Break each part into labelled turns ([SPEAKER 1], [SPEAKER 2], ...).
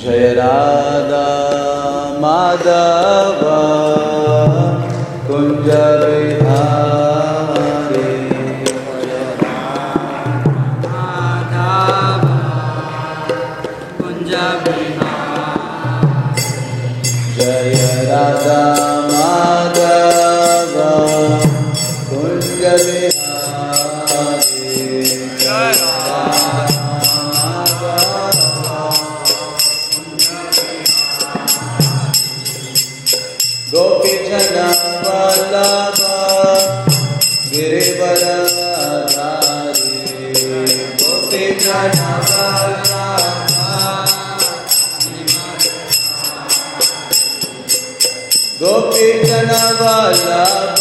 [SPEAKER 1] जय राधा माधव कुञ्जवे गोपी कनवाला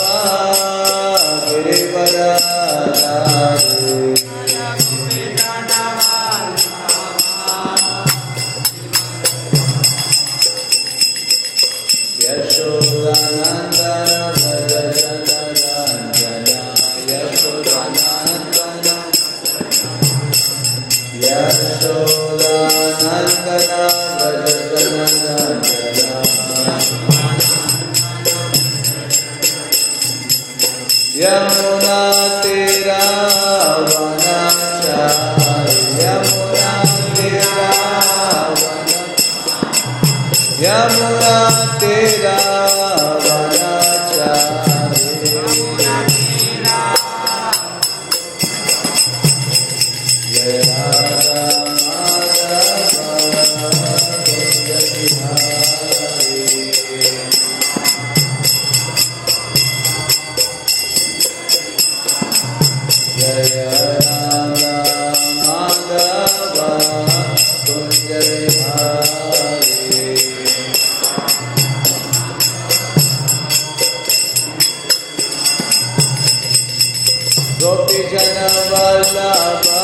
[SPEAKER 1] गोपी जन बल्लभा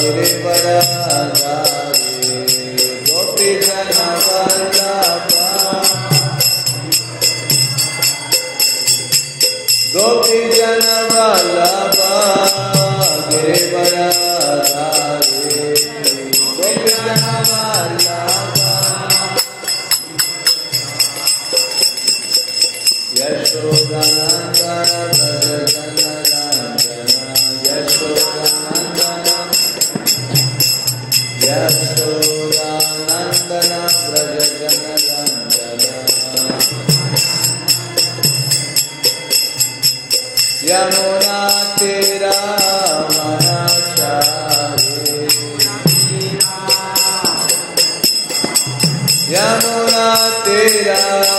[SPEAKER 1] गिरिवरा गोपी जन बल्लभा गोपी जन बल्लभा गिरिवरा यमुना तेरा मना यमुना तेरा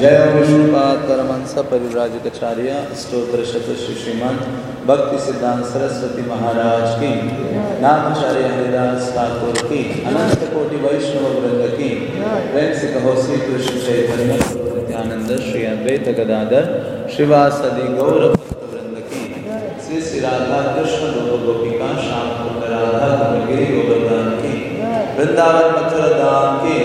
[SPEAKER 1] जय विष्णुपाद परमहंस परिव्राजकाचार्य स्तोत्र शत श्री श्रीमद भक्ति सिद्धांत सरस्वती महाराज की। नामाचार्य हरिदास ठाकुर की। अनंत कोटि वैष्णव वृंद की। प्रेम कहो श्री कृष्ण चैतन्य नित्यानंद श्री अद्वैत गदाधर, श्रीवासदि गौर वृंद की। श्री श्री राधा कृष्ण गोप गोपिका श्याम राधा कमलगिरी गोवर्धन की। वृंदावन मथुरा धाम की।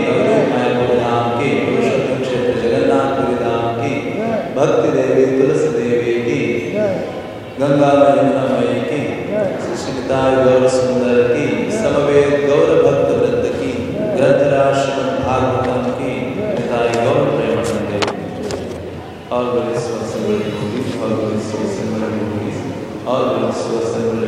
[SPEAKER 1] भक्ति देवी तुलसी देवी की गंगा यमुना मई की श्रीताय गौर सुंदर की समवेत गौर भक्त वृंद की ग्रंथराज श्रीमद् भागवतम की निताय गौर Premanand All glories to assembled devotees, all glories to assembled devotees, all glories to assembled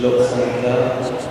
[SPEAKER 1] Look, Sangha.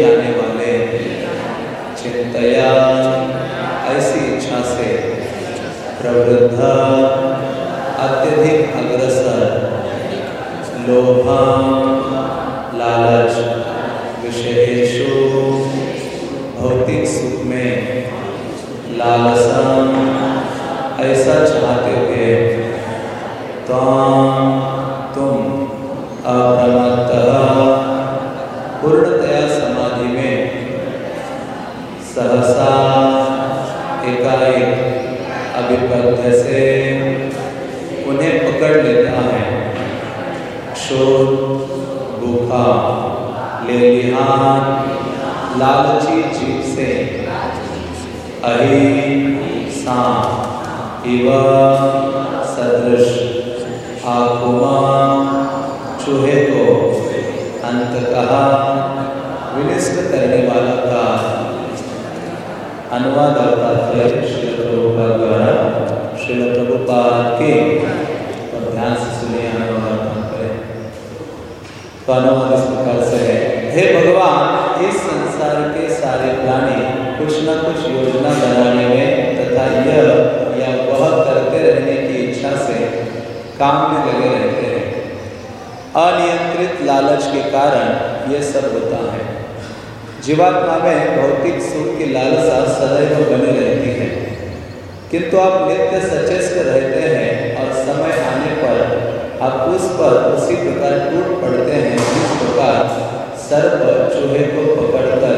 [SPEAKER 1] जाने वाले। चिंतया, ऐसी इच्छा से प्रवृद्ध, अत्यधिक अग्रसर, लोभा, लालच विषयेशु भौतिक सुख में लालसा, ऐसा चाहते हुए ताम तुम अभ्रम सहसा एकाएक अभिपद उन्हें पकड़ लेता है। शोर भूखा लालची जीव से। इव, सदृश, आकुमा, चूहे को विनिष्ट करने वाला का अनुवाद और तात्पर्य श्री प्रभुपाद द्वारा श्री प्रभुपाद के और ध्यान से सुनिए अनुवाद तो अनुवाद इस प्रकार से है हे भगवान इस संसार के सारे प्राणी कुछ न कुछ योजना बनाने में तथा यह या वह करते रहने की इच्छा से काम में लगे रहते हैं अनियंत्रित लालच के कारण यह सब होता है। जीवात्मा में भौतिक सुख की लालसा सदैव बनी रहती है। किंतु आप नित्य सचेत रहते हैं और समय आने पर आप उस पर उसी प्रकार टूट पड़ते हैं जिस प्रकार सर्प चूहे को पकड़कर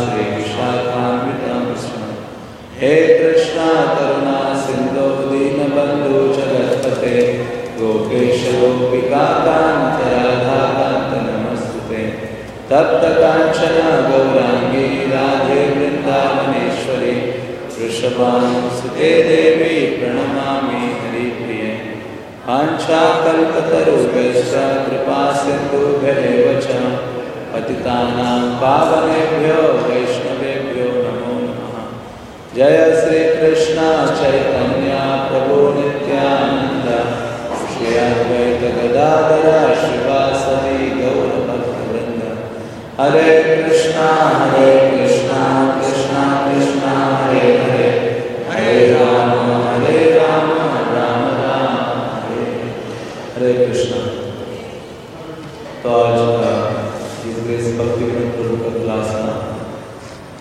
[SPEAKER 1] गोपेश गोपिकान्त राधाकान्त नमस्तुते तप्त गौराङ्गी राधे वृन्दावनेश्वरी वृषभानुसुते देवी प्रणमामि हरिप्रिये। आञ्छाकल्पतरुभ्यश्च कृपासिन्धुभ्येव च। पतितानां पावनेभ्यो वैष्णवेभ्यो नमो नमः। जय श्रीकृष्ण चैतन्य प्रभु नित्यानन्द। श्री अद्वैत गदाधर शिवासदि गौरभक्तवृन्द हरे कृष्णा। हरे कृष्णा कृष्णा कृष्णा हरे हरे हरे राम हरे राम राम राम हरे हरे कृष्णा तो आज का इस ग्रेस भक्ति विनोद प्रभु का क्लास था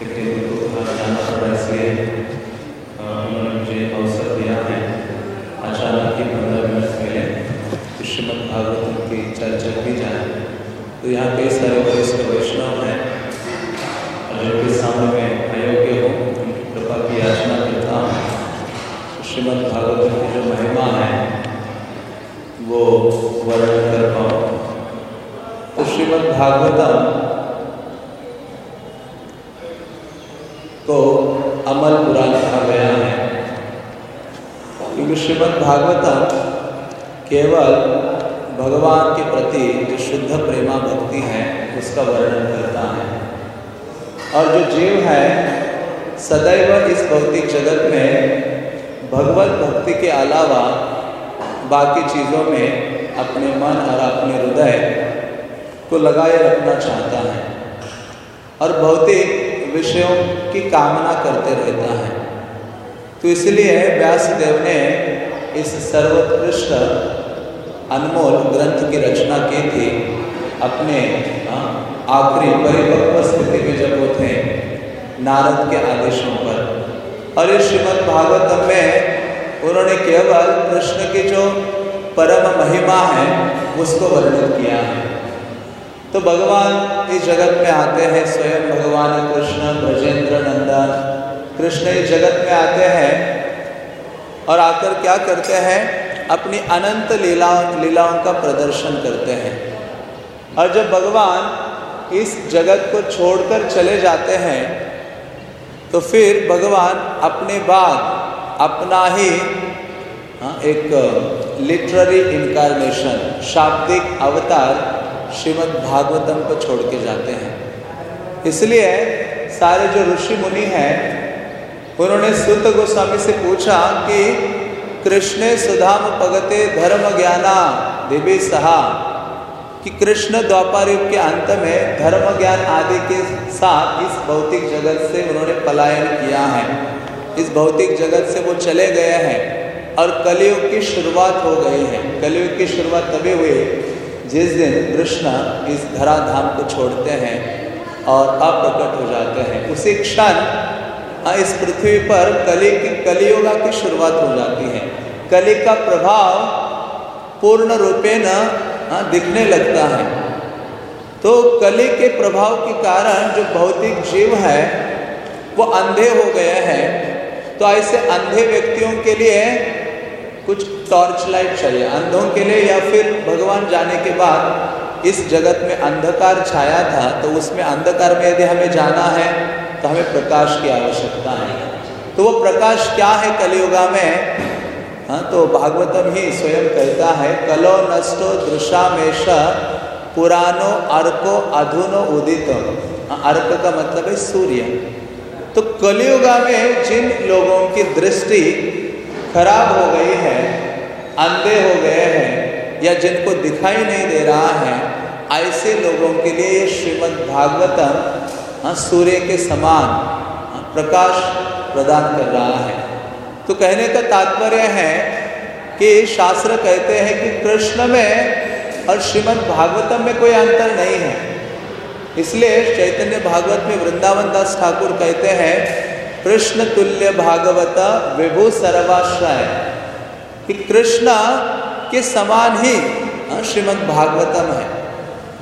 [SPEAKER 1] लेकिन उनको बाहर जाना पड़ा इसलिए अ, उन्होंने मुझे अवसर दिया है अचानक ही पंद्रह मिनट पहले कि श्रीमद् भागवतम की चर्चा की जाए तो यहाँ कई सारे वरिष्ठ वैष्णव हैं और जो कि सामने में अयोग्य हो उनकी कृपा की याचना करता हूँ तो श्रीमद् भागवतम की जो महिमा है वो वर्णन कर पाऊँ तो श्रीमद् भागवतम। को अमल पुराण कहा गया है। क्योंकि श्रीमद् भागवतम केवल भगवान के प्रति जो शुद्ध प्रेमा भक्ति है, उसका वर्णन करता है। और जो जीव है, सदैव इस भौतिक जगत में भगवत भक्ति के अलावा बाकी चीज़ों में अपने मन और अपने हृदय को लगाए रखना चाहता है और भौतिक विषयों की कामना करते रहता है। तो इसलिए व्यासदेव ने इस सर्वोत्कृष्ट अनमोल ग्रंथ की रचना की थी। अपने आखिरी परिपक्व स्थिति में जब वो थे नारद के आदेशों पर। और इस श्रीमद् भागवतम में उन्होंने केवल कृष्ण की जो परम महिमा है, उसको वर्णन किया है। तो भगवान इस जगत में आते हैं स्वयं भगवान कृष्ण ब्रजेंद्र नंदन। कृष्ण इस जगत में आते हैं और आकर क्या करते हैं? अपनी अनंत लीलाओं लीलाओं का प्रदर्शन करते हैं। और जब भगवान इस जगत को छोड़कर चले जाते हैं तो फिर भगवान अपने बाद अपना ही हाँ, एक लिटररी इनकारनेशन शाब्दिक अवतार श्रीमद् भागवतम को छोड़ के जाते हैं। इसलिए सारे जो ऋषि मुनि हैं, उन्होंने सुत गोस्वामी से पूछा कि कृष्ण सुधाम पगते धर्म ज्ञाना देवी सहा। कि कृष्ण द्वापर युग के अंत में धर्म ज्ञान आदि के साथ इस भौतिक जगत से उन्होंने पलायन किया है। इस भौतिक जगत से वो चले गए हैं और कलयुग की शुरुआत हो गई है। कलयुग की शुरुआत तभी हुई। जिस दिन कृष्ण इस धराधाम को छोड़ते हैं और अप्रकट हो जाते हैं, उसी क्षण इस पृथ्वी पर कली की कलियुगा की शुरुआत हो जाती है। कली का प्रभाव पूर्ण रूपे न दिखने लगता है। तो कली के प्रभाव के कारण जो भौतिक जीव है, वो अंधे हो गए हैं। तो ऐसे अंधे व्यक्तियों के लिए कुछ टॉर्च लाइट चाहिए। अंधों के लिए या फिर भगवान जाने के बाद इस जगत में अंधकार छाया था तो उसमें अंधकार में यदि हमें जाना है तो हमें प्रकाश की आवश्यकता है। तो वो प्रकाश क्या है कलयुगा में? हाँ तो भागवतम ही स्वयं कहता है कलो नष्टो दृशामेश पुरानो अर्को अधुनो उदित। हाँ, अर्क का मतलब है सूर्य। तो कलयुगा में जिन लोगों की दृष्टि खराब हो गई है अंधे हो गए हैं या जिनको दिखाई नहीं दे रहा है ऐसे लोगों के लिए ये श्रीमद् भागवतम हाँ सूर्य के समान हाँ, प्रकाश प्रदान कर रहा है। तो कहने का तात्पर्य है कि शास्त्र कहते हैं कि कृष्ण में और श्रीमद् भागवतम में कोई अंतर नहीं है। इसलिए चैतन्य भागवत में वृंदावन दास ठाकुर कहते हैं कृष्ण तुल्य भागवत विभु सर्वाश्रय। कि कृष्ण के समान ही हाँ, श्रीमद् भागवतम है।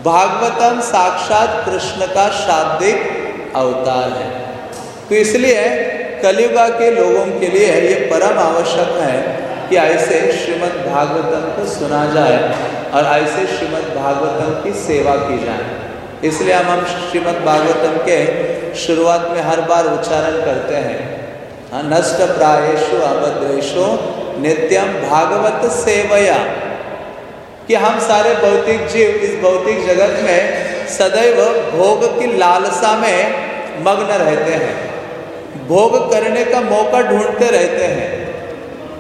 [SPEAKER 1] भागवतम साक्षात कृष्ण का शाब्दिक अवतार है। तो इसलिए कलियुगा के लोगों के लिए ये परम आवश्यक है कि ऐसे श्रीमद् भागवतम को सुना जाए और ऐसे श्रीमद् भागवतम की सेवा की जाए। इसलिए हम हम श्रीमद् भागवतम के शुरुआत में हर बार उच्चारण करते हैं। नष्ट प्रायेशु अभद्रेशु नित्यम भागवत सेवया। कि हम सारे भौतिक जीव इस भौतिक जगत में सदैव भोग की लालसा में मग्न रहते हैं। भोग करने का मौका ढूंढते रहते हैं।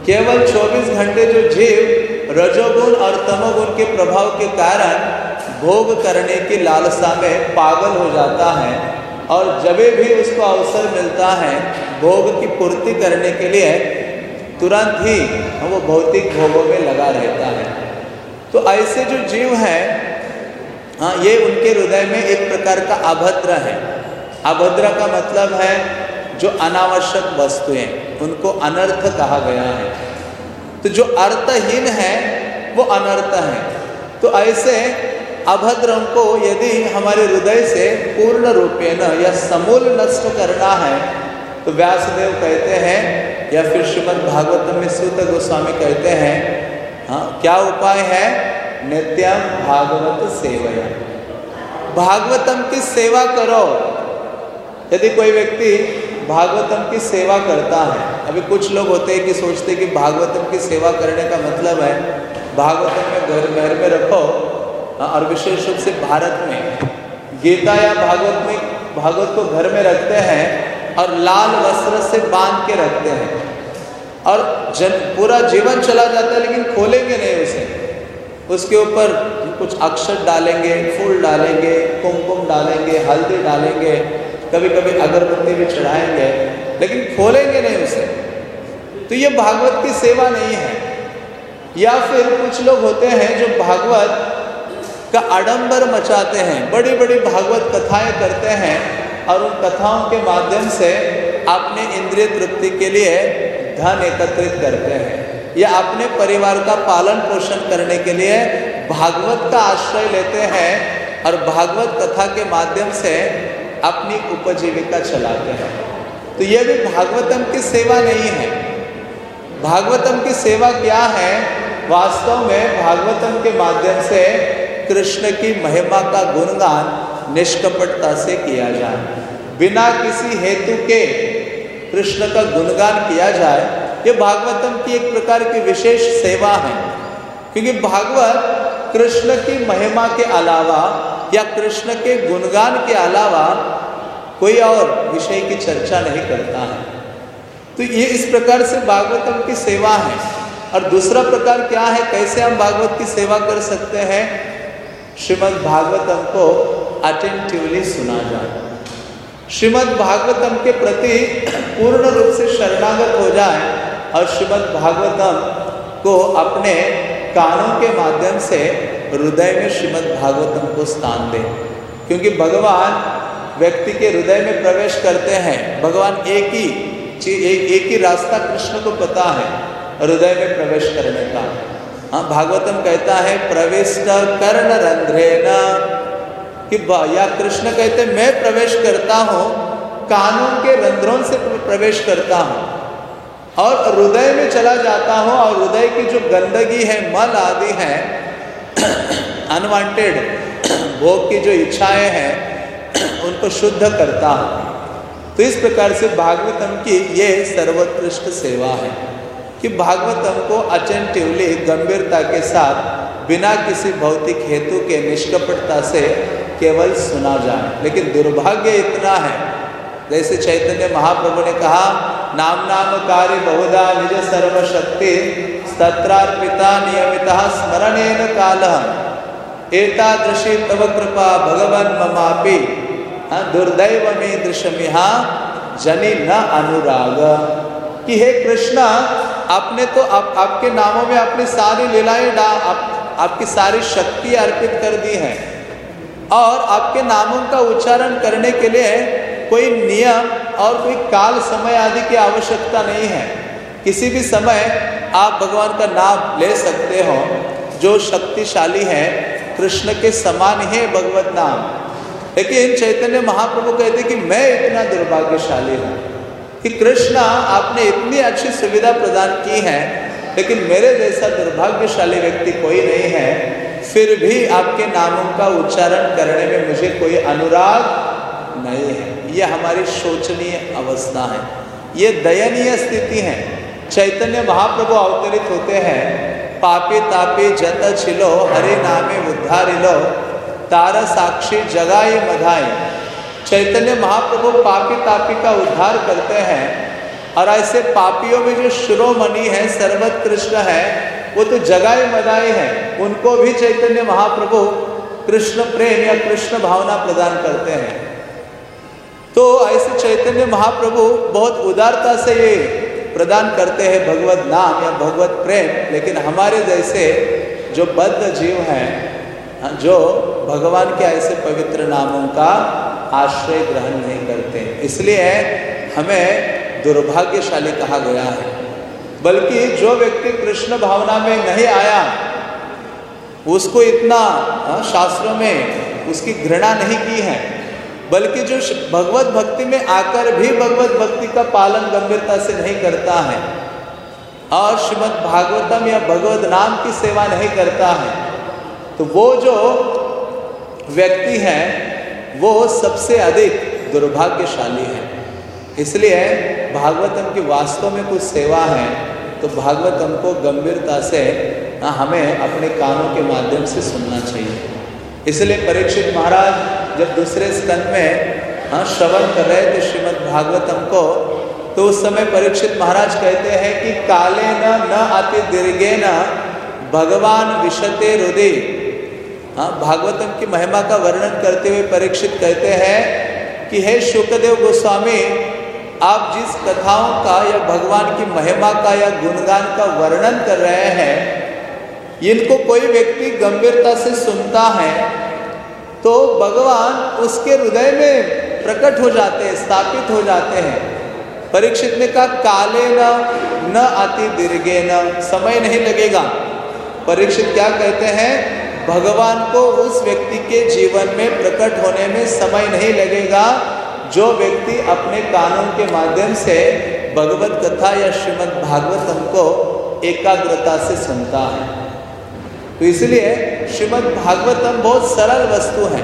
[SPEAKER 1] केवल 24 घंटे जो जीव रजोगुण और तमोगुण के प्रभाव के कारण भोग करने की लालसा में पागल हो जाता है और जब भी उसको अवसर मिलता है भोग की पूर्ति करने के लिए, तुरंत ही वो भौतिक भोगों में लगा रहता है। तो ऐसे जो जीव हैं हाँ ये उनके हृदय में एक प्रकार का अभद्र है। अभद्र का मतलब है जो अनावश्यक वस्तुएँ उनको अनर्थ कहा गया है। तो जो अर्थहीन है, वो अनर्थ है। तो ऐसे अभद्रों को यदि हमारे हृदय से पूर्ण रूपेण या समूल नष्ट करना है तो व्यासदेव कहते हैं, या फिर श्रीमद भागवतम में सूत गोस्वामी कहते हैं हाँ क्या उपाय है? नित्यम भागवत सेवया। भागवतम की सेवा करो। यदि कोई व्यक्ति भागवतम की सेवा करता है, अभी कुछ लोग होते हैं कि सोचते हैं कि भागवतम की सेवा करने का मतलब है, भागवतम में घर घर में रखो और विशेष रूप से भारत में। गीता या भागवत में, भागवत को घर में रखते हैं और लाल वस्त्र से बाँध के रखते हैं। और जन, पूरा जीवन चला जाता है, लेकिन खोलेंगे नहीं उसे। उसके ऊपर कुछ अक्षर डालेंगे, फूल डालेंगे, कुमकुम डालेंगे, हल्दी डालेंगे कभी कभी अगरबत्ती भी चढ़ाएँगे, लेकिन खोलेंगे नहीं उसे। तो ये भागवत की सेवा नहीं है। या फिर कुछ लोग होते हैं जो भागवत का आडंबर मचाते हैं। बड़ी बड़ी भागवत कथाएँ करते हैं और उन कथाओं के माध्यम से अपने इंद्रिय तृप्ति के लिए धन एकत्रित करते हैं। या अपने परिवार का पालन पोषण करने के लिए भागवत का आश्रय लेते हैं और भागवत कथा के माध्यम से अपनी उपजीविका चलाते हैं। तो यह भी भागवतम की सेवा नहीं है। भागवतम की सेवा क्या है? वास्तव में भागवतम के माध्यम से कृष्ण की महिमा का गुणगान निष्कपटता से किया जाए। बिना किसी हेतु के कृष्ण का गुणगान किया जाए, ये भागवतम की एक प्रकार की विशेष सेवा है। क्योंकि भागवत कृष्ण की महिमा के अलावा या कृष्ण के गुणगान के अलावा कोई और विषय की चर्चा नहीं करता है। तो ये इस प्रकार से भागवतम की सेवा है। और दूसरा प्रकार क्या है? कैसे हम भागवत की सेवा कर सकते हैं? श्रीमद् भागवतम को अटेंटिवली सुना जाए। श्रीमद् भागवतम के प्रति पूर्ण रूप से शरणागत हो जाए और श्रीमद् भागवतम को अपने कानों के माध्यम से हृदय में श्रीमद् भागवतम को स्थान दें। क्योंकि भगवान व्यक्ति के हृदय में प्रवेश करते हैं भगवान एक ही एक, एक ही रास्ता कृष्ण को पता है हृदय में प्रवेश करने का। हाँ भागवतम कहता है, प्रविष्ट कर्ण रंध्रे न कि या कृष्ण कहते, मैं प्रवेश करता हूँ, कानों के रंध्रों से प्रवेश करता हूँ। और हृदय में चला जाता हूँ, और हृदय की जो गंदगी है, मल आदि है अनवांटेड भोग की जो इच्छाएँ हैं, उनको शुद्ध करता हूँ। तो इस प्रकार से भागवतम की ये सर्वोत्कृष्ट सेवा है। कि भागवतम को अटेंटिवली गंभीरता के साथ, बिना किसी भौतिक हेतु के, निष्कपटता से केवल सुना जाए। लेकिन दुर्भाग्य इतना है। जैसे चैतन्य महाप्रभु ने कहा, नाम नाम कार्य बहुधा निज सर्वशक्ति तत्रार्पिता नियमित स्मरण काल एतादृशी तव कृपा भगवन ममापि दुर्दैव में दृश्यमिहा जनी न अनुराग। कि हे कृष्णा आपने तो आप, आपके नामों में अपनी सारी लीलाएँ डा आप, आपकी सारी शक्ति अर्पित कर दी है। और आपके नामों का उच्चारण करने के लिए कोई नियम और कोई काल समय आदि की आवश्यकता नहीं है। किसी भी समय आप भगवान का नाम ले सकते हो। जो शक्तिशाली है कृष्ण के समान है भगवत नाम। लेकिन चैतन्य महाप्रभु कहते कि मैं इतना दुर्भाग्यशाली हूँ। कि कृष्णा आपने इतनी अच्छी सुविधा प्रदान की है, लेकिन मेरे जैसा दुर्भाग्यशाली व्यक्ति कोई नहीं है। फिर भी आपके नामों का उच्चारण करने में मुझे कोई अनुराग नहीं है। ये हमारी शोचनीय अवस्था है। ये दयनीय स्थिति है। चैतन्य महाप्रभु अवतरित होते हैं। पापी तापी जत छिलो, हरे नामे उद्धारिलो, तारा साक्षी जगाए मधाए चैतन्य महाप्रभु पापी तापी का उद्धार करते हैं और ऐसे पापियों में जो शिरोमणि है सर्वोत्कृष्ण है वो तो जगाए मदाए हैं। उनको भी चैतन्य महाप्रभु कृष्ण प्रेम या कृष्ण भावना प्रदान करते हैं। तो ऐसे चैतन्य महाप्रभु बहुत उदारता से ये प्रदान करते हैं भगवत नाम या भगवत प्रेम। लेकिन हमारे जैसे जो बद्ध जीव हाँ, जो भगवान के ऐसे पवित्र नामों का आश्रय ग्रहण नहीं करते। इसलिए हमें दुर्भाग्यशाली कहा गया है। बल्कि जो व्यक्ति कृष्ण भावना में नहीं आया उसको इतना हाँ, शास्त्रों में उसकी घृणा नहीं की है बल्कि जो भगवत भक्ति में आकर भी भगवत भक्ति का पालन गंभीरता से नहीं करता है और श्रीमद भागवतम या भगवत नाम की सेवा नहीं करता है तो वो जो व्यक्ति है, वो सबसे अधिक दुर्भाग्यशाली है। इसलिए भागवतम की वास्तव में कुछ सेवा है तो भागवतम को गंभीरता से हमें अपने कानों के माध्यम से सुनना चाहिए। इसलिए परीक्षित महाराज जब दूसरे स्कंद में हाँ श्रवण कर रहे थे श्रीमद् भागवतम को तो उस समय परीक्षित महाराज कहते हैं कि काले न न आते दीर्घे न भगवान विशते हृदय हाँ भागवतम की महिमा का वर्णन करते हुए परीक्षित कहते हैं कि हे शुक्रदेव गोस्वामी, आप जिस कथाओं का या भगवान की महिमा का या गुणगान का वर्णन कर रहे हैं, इनको कोई व्यक्ति गंभीरता से सुनता है तो भगवान उसके हृदय में प्रकट हो जाते हैं, स्थापित हो जाते हैं। परीक्षित ने कहा, काले न न आती दीर्घे न, समय नहीं लगेगा। परीक्षित क्या कहते हैं? भगवान को उस व्यक्ति के जीवन में प्रकट होने में समय नहीं लगेगा। जो व्यक्ति अपने कानों के माध्यम से भगवत कथा या श्रीमद् भागवतम को एकाग्रता से सुनता है। तो इसलिए श्रीमद् भागवतम बहुत सरल वस्तु है।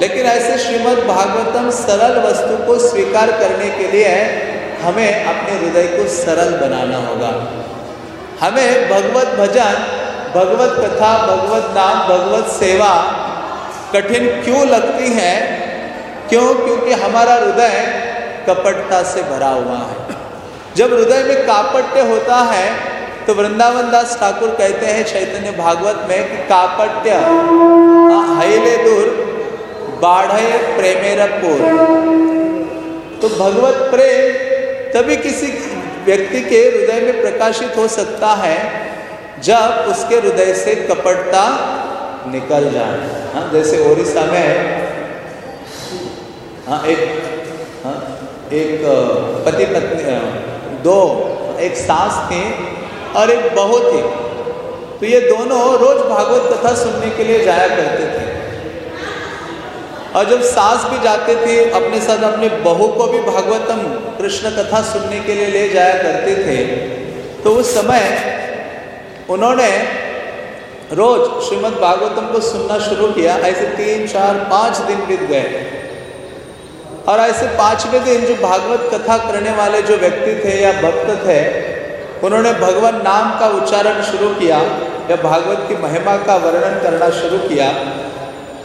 [SPEAKER 1] लेकिन ऐसे श्रीमद् भागवतम सरल वस्तु को स्वीकार करने के लिए हमें अपने हृदय को सरल बनाना होगा। हमें भगवत भजन भगवत कथा, भगवत नाम भगवत सेवा कठिन क्यों लगती है? क्यों? क्योंकि हमारा हृदय कपटता से भरा हुआ है। जब हृदय में कापट्य होता है तो वृंदावन दास ठाकुर कहते हैं चैतन्य भागवत में कि कापट्य हईले दूर बाढ़े प्रेमेरपुर तो भगवत प्रेम तभी किसी व्यक्ति के हृदय में प्रकाशित हो सकता है जब उसके हृदय से कपटता निकल जाए। हाँ जैसे ओडिशा में हाँ एक हाँ एक पति पत्नी दो, एक सास थी और एक बहू थी। तो ये दोनों रोज भागवत कथा सुनने के लिए जाया करते थे। और जब सास भी जाते थे, अपने साथ अपने बहू को भी भागवतम कृष्ण कथा सुनने के लिए ले जाया करते थे तो उस समय उन्होंने रोज श्रीमद् भागवतम को सुनना शुरू किया, ऐसे तीन, चार, पाँच दिन बीत गए। और ऐसे पाँचवें दिन जो भागवत कथा करने वाले जो व्यक्ति थे या भक्त थे, उन्होंने भगवान नाम का उच्चारण शुरू किया या भागवत की महिमा का वर्णन करना शुरू किया।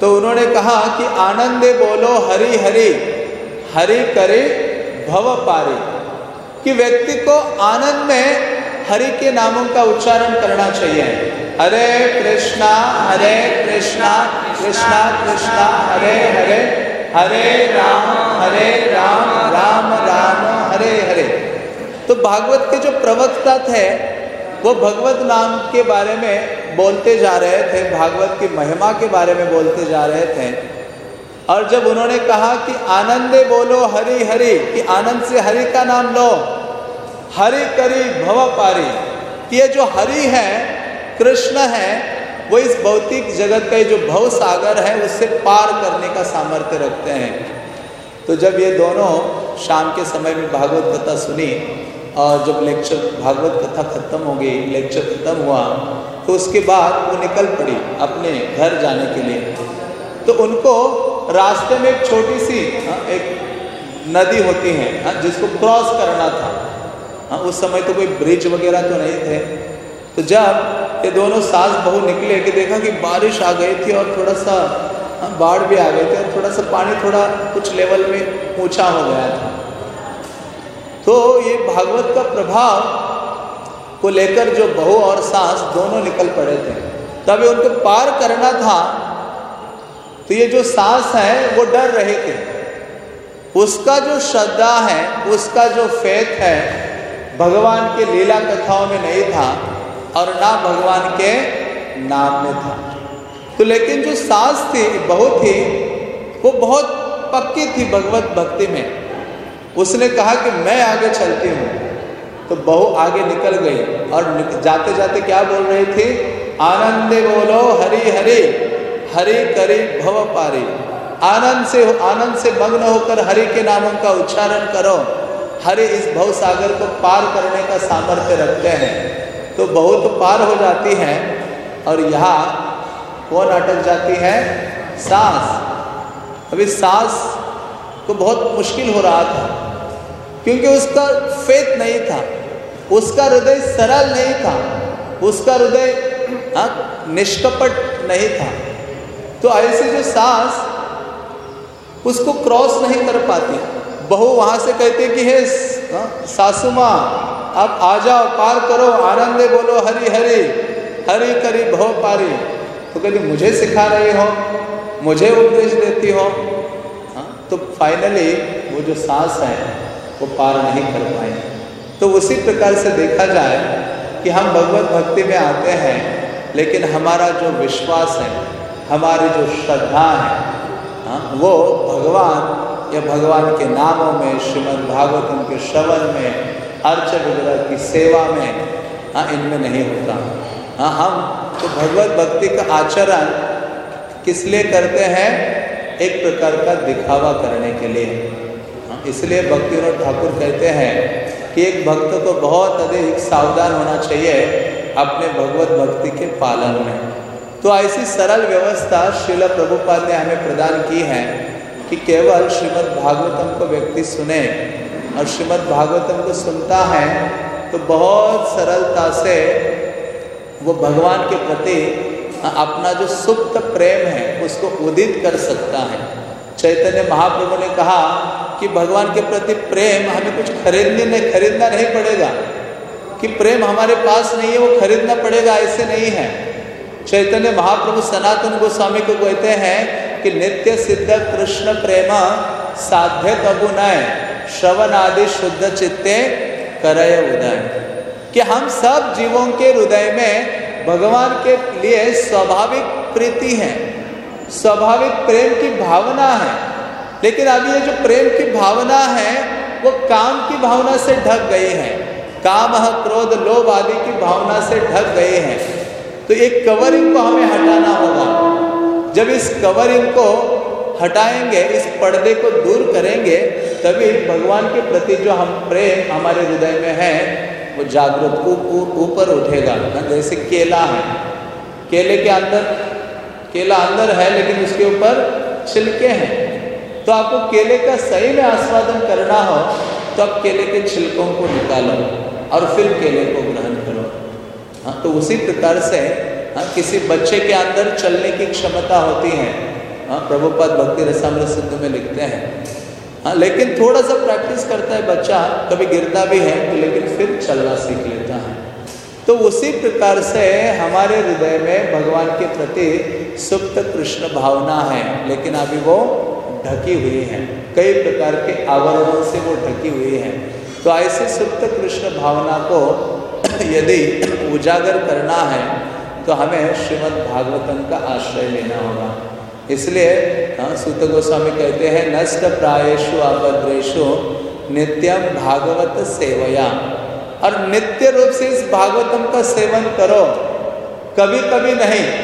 [SPEAKER 1] तो उन्होंने कहा कि आनंदे बोलो हरि हरि हरि करे भव पारे। कि व्यक्ति को आनंद में हरि के नामों का उच्चारण करना चाहिए। हरे कृष्णा हरे कृष्णा कृष्णा कृष्णा, हरे हरे हरे राम हरे राम राम राम, हरे हरे। तो भागवत के जो प्रवक्ता थे वो भगवत नाम के बारे में बोलते जा रहे थे, भागवत की महिमा के बारे में बोलते जा रहे थे। और जब उन्होंने कहा कि आनंदे बोलो हरि हरि, कि आनंद से हरि का नाम लो हरि करी भव पारी। ये जो हरि है कृष्ण है वो इस भौतिक जगत का जो भव सागर है उससे पार करने का सामर्थ्य रखते हैं। तो जब ये दोनों शाम के समय में भागवत कथा सुनी और जब लेक्चर भागवत कथा खत्म हो गई लेक्चर खत्म हुआ तो उसके बाद वो निकल पड़ी अपने घर जाने के लिए। तो उनको रास्ते में एक छोटी सी हाँ, एक नदी होती है हाँ, जिसको क्रॉस करना था। हाँ उस समय तो कोई ब्रिज वगैरह तो नहीं थे। तो जब ये दोनों सास बहू निकले कि देखा कि बारिश आ गई थी और थोड़ा सा बाढ़ भी आ गई थी और थोड़ा सा पानी थोड़ा कुछ लेवल में ऊँचा हो गया था। तो ये भागवत का प्रभाव को लेकर जो बहू और सास दोनों निकल पड़े थे। तभी उनको पार करना था। तो ये जो सास है, वो डर रहे थे। उसका जो श्रद्धा है, उसका जो फेथ है भगवान के लीला कथाओं में नहीं था और ना भगवान के नाम में था। तो लेकिन जो सास थी, बहू थी, वो बहुत पक्की थी भगवत भक्ति में। उसने कहा कि मैं आगे चलती हूँ। तो बहू आगे निकल गई और जाते जाते क्या बोल रही थी? आनंदे बोलो हरी हरि हरि करी भव पारी। आनंद से आनंद से मग्न होकर हरि के नामों का उच्चारण करो। हरि इस भव सागर को पार करने का सामर्थ्य रखते हैं। तो बहुत पार हो जाती है और यहाँ कौन अटक जाती है? सास। अभी सांस को बहुत मुश्किल हो रहा था क्योंकि उसका फेत नहीं था उसका हृदय सरल नहीं था उसका हृदय हाँ, निष्कपट नहीं था। तो ऐसे जो सास उसको क्रॉस नहीं कर पाती। बहू वहाँ से कहते कि हे हाँ, सासू माँ आप आ जाओ पार करो आनंदे बोलो हरी हरी हरी करी भो पारी। तो कहती मुझे सिखा रही हो मुझे उपदेश देती हो। हाँ तो फाइनली वो जो सास है वो पार नहीं कर पाए तो उसी प्रकार से देखा जाए कि हम भगवत भक्ति में आते हैं लेकिन हमारा जो विश्वास है हमारी जो श्रद्धा है हाँ वो भगवान या भगवान के नामों में, श्रीमद् भागवतम के श्रवण में अर्च वगैरह की सेवा में हाँ इनमें नहीं होता। हाँ हम तो भगवत भक्ति का आचरण किस लिए करते हैं? एक प्रकार का दिखावा करने के लिए। इसलिए भक्ति ठाकुर कहते हैं कि एक भक्त को बहुत अधिक सावधान होना चाहिए अपने भगवत भक्ति के पालन में। तो ऐसी सरल व्यवस्था शिला प्रभुपाद ने हमें प्रदान की है। कि केवल श्रीमद् भागवतम को व्यक्ति सुने और श्रीमद् भागवतम को सुनता है तो बहुत सरलता से वो भगवान के प्रति अपना जो सुप्त प्रेम है, उसको उदित कर सकता है। चैतन्य महाप्रभु ने कहा कि भगवान के प्रति प्रेम हमें कुछ खरीदने नहीं, खरीदना नहीं पड़ेगा। कि प्रेम हमारे पास नहीं है, वो खरीदना पड़ेगा, ऐसे नहीं है। चैतन्य महाप्रभु सनातन गोस्वामी को कहते हैं कि नित्य सिद्ध कृष्ण प्रेम साध्य कबू नय, श्रवण आदि शुद्ध चित्ते करय उदय। कि हम सब जीवों के हृदय में भगवान के लिए स्वाभाविक प्रीति है, स्वाभाविक प्रेम की भावना है। लेकिन अभी ये जो प्रेम की भावना है, वो काम की भावना से ढक गई है। काम, क्रोध, लोभ आदि की भावना से ढक गए हैं। तो एक कवरिंग को हमें हटाना होगा। जब इस कवरिंग को हटाएँगे, इस पर्दे को दूर करेंगे, तभी भगवान के प्रति जो हम प्रेम हमारे हृदय में है, वो जागरूक ऊपर उठेगा। ना, जैसे केला है। केले के अंदर, केला अंदर है, लेकिन उसके ऊपर छिलके हैं। तो आपको केले का सही में आस्वादन करना हो तो आप केले के छिलकों को निकालो और फिर केले को ग्रहण करो। हाँ तो उसी प्रकार से हाँ किसी बच्चे के अंदर चलने की क्षमता होती है। हाँ प्रभुपद भक्ति रसामृत सिद्ध में लिखते हैं। हाँ लेकिन थोड़ा सा प्रैक्टिस करता है बच्चा, कभी गिरता भी है तो लेकिन फिर चलना सीख लेता है। तो उसी प्रकार से हमारे हृदय में भगवान के प्रति सुप्त कृष्ण भावना है, लेकिन अभी वो ढकी हुई है। कई प्रकार के आवरणों से वो ढकी हुई है। तो ऐसे सुप्त कृष्ण भावना को यदि उजागर करना है तो हमें श्रीमद् भागवतम का आश्रय लेना होगा। इसलिए हाँ सूत गोस्वामी कहते हैं, नष्ट प्रायेशु अभद्रेशु नित्यम भागवत सेवया। और नित्य रूप से इस भागवतम का सेवन करो। कभी कभी नहीं।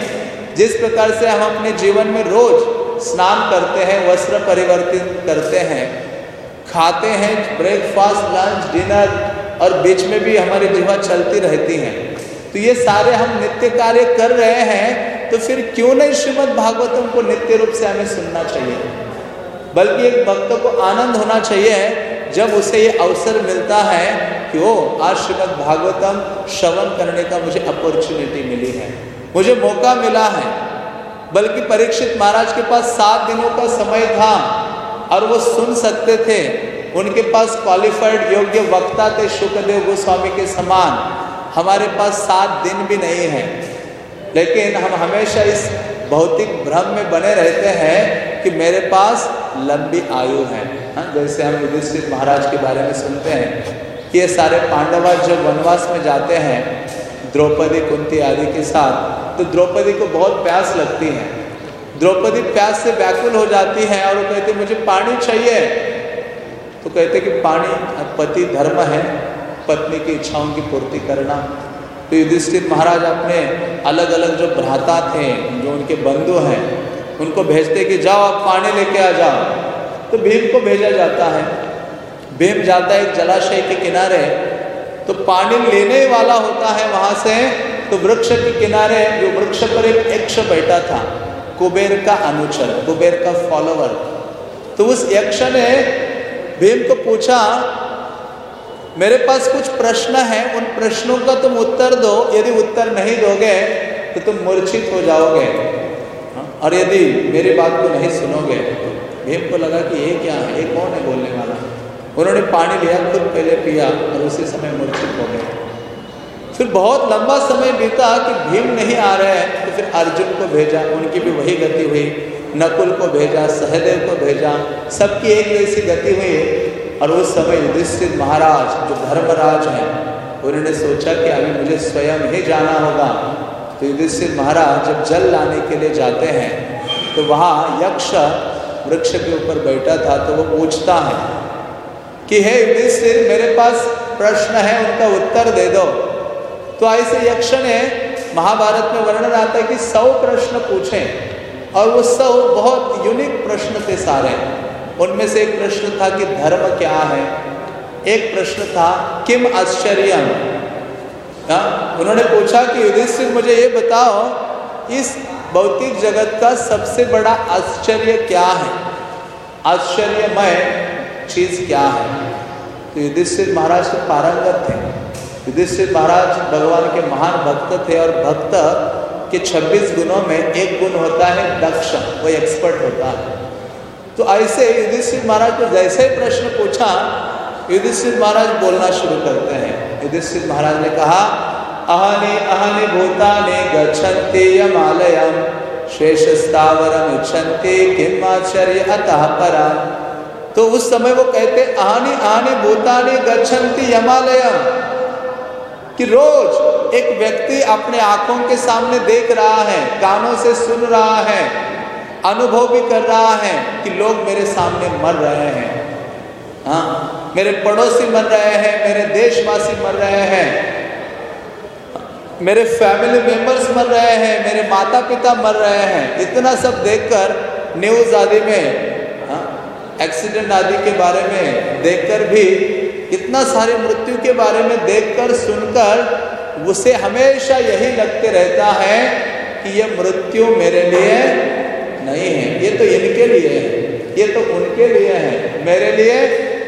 [SPEAKER 1] जिस प्रकार से हम अपने जीवन में रोज स्नान करते हैं, वस्त्र परिवर्तित करते हैं, खाते हैं ब्रेकफास्ट लंच डिनर और बीच में भी हमारी जीवा चलती रहती हैं। तो ये सारे हम नित्य कार्य कर रहे हैं तो फिर क्यों नहीं श्रीमद भागवतम को नित्य रूप से हमें सुनना चाहिए? बल्कि एक भक्त को आनंद होना चाहिए जब उसे ये अवसर मिलता है कि, ओ, आज श्रीमद भागवतम श्रवण करने का मुझे अपॉर्चुनिटी मिली है, मुझे मौका मिला है। बल्कि परीक्षित महाराज के पास सात दिनों का समय था और वो सुन सकते थे। उनके पास क्वालिफाइड योग्य वक्ता थे शुक्रदेव गोस्वामी के समान। हमारे पास सात दिन भी नहीं है। लेकिन हम हमेशा इस भौतिक भ्रम में बने रहते हैं कि मेरे पास लंबी आयु है। हाँ जैसे हम युधिष्ठिर महाराज के बारे में सुनते हैं कि ये सारे पांडवा जब वनवास में जाते हैं, द्रौपदी, कुंती आदि के साथ तो द्रौपदी को बहुत प्यास लगती है। द्रौपदी प्यास से व्याकुल हो जाती है और वो कहते मुझे पानी चाहिए। तो कहते कि पानी पति धर्म है। पत्नी की इच्छाओं की पूर्ति करना। तो युधिष्ठिर महाराज अपने अलग अलग जो भ्राता थे, जो उनके बंधु हैं, उनको भेजते कि जाओ, आप पानी लेके आ जाओ। तो भीम को भेजा जाता है। भीम जाता है एक जलाशय के किनारे तो पानी लेने वाला होता है वहाँ से तो वृक्ष के किनारे, जो वृक्ष पर एक यक्ष बैठा था, कुबेर का अनुचर, कुबेर का फॉलोवर तो उस यक्ष ने भीम को पूछा मेरे पास कुछ प्रश्न हैं, उन प्रश्नों का तुम उत्तर दो। यदि उत्तर नहीं दोगे तो तुम मूर्छित हो जाओगे। हाँ? और यदि मेरी बात को नहीं सुनोगे तो भीम को लगा कि ये क्या है? ये कौन है बोलने वाला? उन्होंने पानी लिया, खुद पहले पिया और उसी समय मूर्छित हो गए। फिर बहुत लंबा समय बीता कि भीम नहीं आ रहे हैं तो फिर अर्जुन को भेजा, उनकी भी वही गति हुई। नकुल को भेजा, सहदेव को भेजा, सबकी एक जैसी गति हुई। और उस समय युधिष्ठिर महाराज, जो धर्मराज हैं, उन्होंने सोचा कि अभी मुझे स्वयं ही जाना होगा। तो युधिष्ठिर महाराज जब जल लाने के लिए जाते हैं तो वहाँ यक्ष वृक्ष के ऊपर बैठा था तो वो पूछता है कि, हे युधिष्ठिर, मेरे पास प्रश्न है, उनका उत्तर दे दो। तो ऐसे यक्ष ने महाभारत में वर्णन आता है कि सौ प्रश्न पूछे, और वो सौ बहुत यूनिक प्रश्न थे सारे। उनमें से एक प्रश्न था कि धर्म क्या है? एक प्रश्न था किम आश्चर्य हाँ, उन्होंने पूछा कि युधिष्ठिर मुझे ये बताओ इस भौतिक जगत का सबसे बड़ा आश्चर्य क्या है? आश्चर्यमय चीज़ क्या है? तो युधिष्ठिर महाराज तो पारंगत थे। युधिष्ठिर महाराज भगवान के महान भक्त थे और भक्त के 26 गुणों में एक गुण होता है दक्ष वो एक्सपर्ट होता है। तो ऐसे युधिष्ठिर महाराज को जैसे ही प्रश्न पूछा, युधिष्ठिर महाराज बोलना शुरू करते हैं। युधिष्ठिर महाराज ने कहा, अहनि अहनि भूतानि गच्छन्ति यमालयम। शेष स्थावरम इच्छन्ति किम आश्चर्य अतः परा तो उस समय वो कहते आनी आनी भूतानी गच्छन्ति यमालयम। कि रोज एक व्यक्ति अपने आँखों के सामने देख रहा है, कानों से सुन रहा है अनुभव भी कर रहा है कि लोग मेरे सामने मर रहे हैं। हाँ मेरे पड़ोसी मर रहे हैं मेरे देशवासी मर रहे हैं मेरे फैमिली मेंबर्स मर रहे हैं मेरे माता पिता मर रहे हैं। इतना सब देखकर न्यूज़ आदि में एक्सीडेंट हाँ, आदि के बारे में देखकर भी इतना सारे मृत्यु के बारे में देखकर सुनकर उसे हमेशा यही लगते रहता है कि ये मृत्यु मेरे लिए नहीं है। ये तो इनके लिए है। ये तो उनके लिए है। मेरे लिए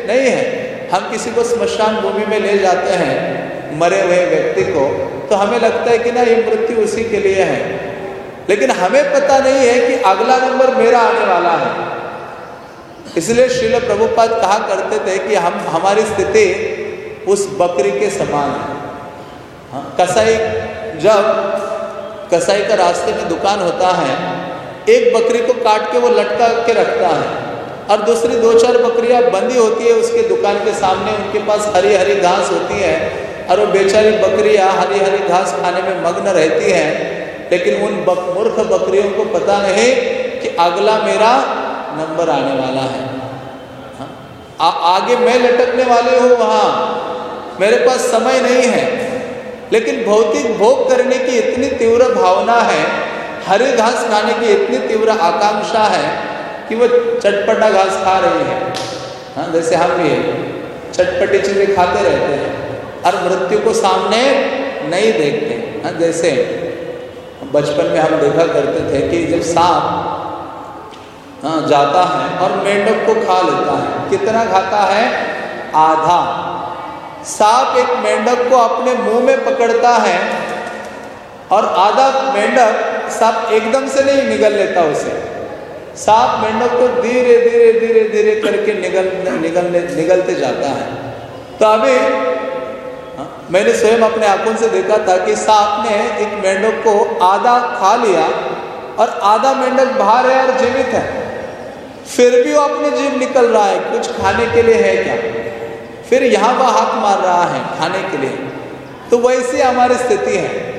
[SPEAKER 1] नहीं है। हम किसी को स्मशान भूमि में ले जाते हैं, मरे हुए व्यक्ति को तो हमें लगता है कि ना, ये मृत्यु उसी के लिए है। लेकिन हमें पता नहीं है कि अगला नंबर मेरा आने वाला है। इसलिए श्रील प्रभुपाद कहा करते थे कि हम, हमारी स्थिति उस बकरी के समान है। हाँ कसाई, जब कसाई का रास्ते में दुकान होता है एक बकरी को काट के वो लटका के रखता है और दूसरी दो चार बकरियाँ बंदी होती है उसके दुकान के सामने उनके पास हरी हरी घास होती है और वो बेचारी बकरियाँ हरी हरी घास खाने में मग्न रहती हैं लेकिन उन बक, मूर्ख बकरियों को पता नहीं कि अगला मेरा नंबर आने वाला है। हाँ? आ, आगे मैं लटकने वाले हूँ वहाँ। मेरे पास समय नहीं है। लेकिन भौतिक भोग करने की इतनी तीव्र भावना है हरी घास खाने की इतनी तीव्र आकांक्षा है कि वो चटपटा घास खा रही है। हाँ जैसे हम भी चटपटी चीज़ें खाते रहते हैं और मृत्यु को सामने नहीं देखते हाँ जैसे बचपन में हम देखा करते थे कि जब सांप हाँ जाता है और मेंढक को खा लेता है, कितना खाता है? आधा। सांप एक मेंढक को अपने मुँह में पकड़ता है और आधा मेंढक सांप एकदम से नहीं निगल लेता उसे। सांप मेंढक को धीरे धीरे धीरे धीरे करके निगल निगलने निगलते जाता है। तो अभी हाँ, मैंने स्वयं अपने आँखों से देखा था कि सांप ने एक मेंढक को आधा खा लिया और आधा मेंढक बाहर है और जीवित है। फिर भी वो अपने जीव निकल रहा है। कुछ खाने के लिए है क्या? फिर यहाँ वह हाथ मार रहा है खाने के लिए। तो वैसी हमारी स्थिति है।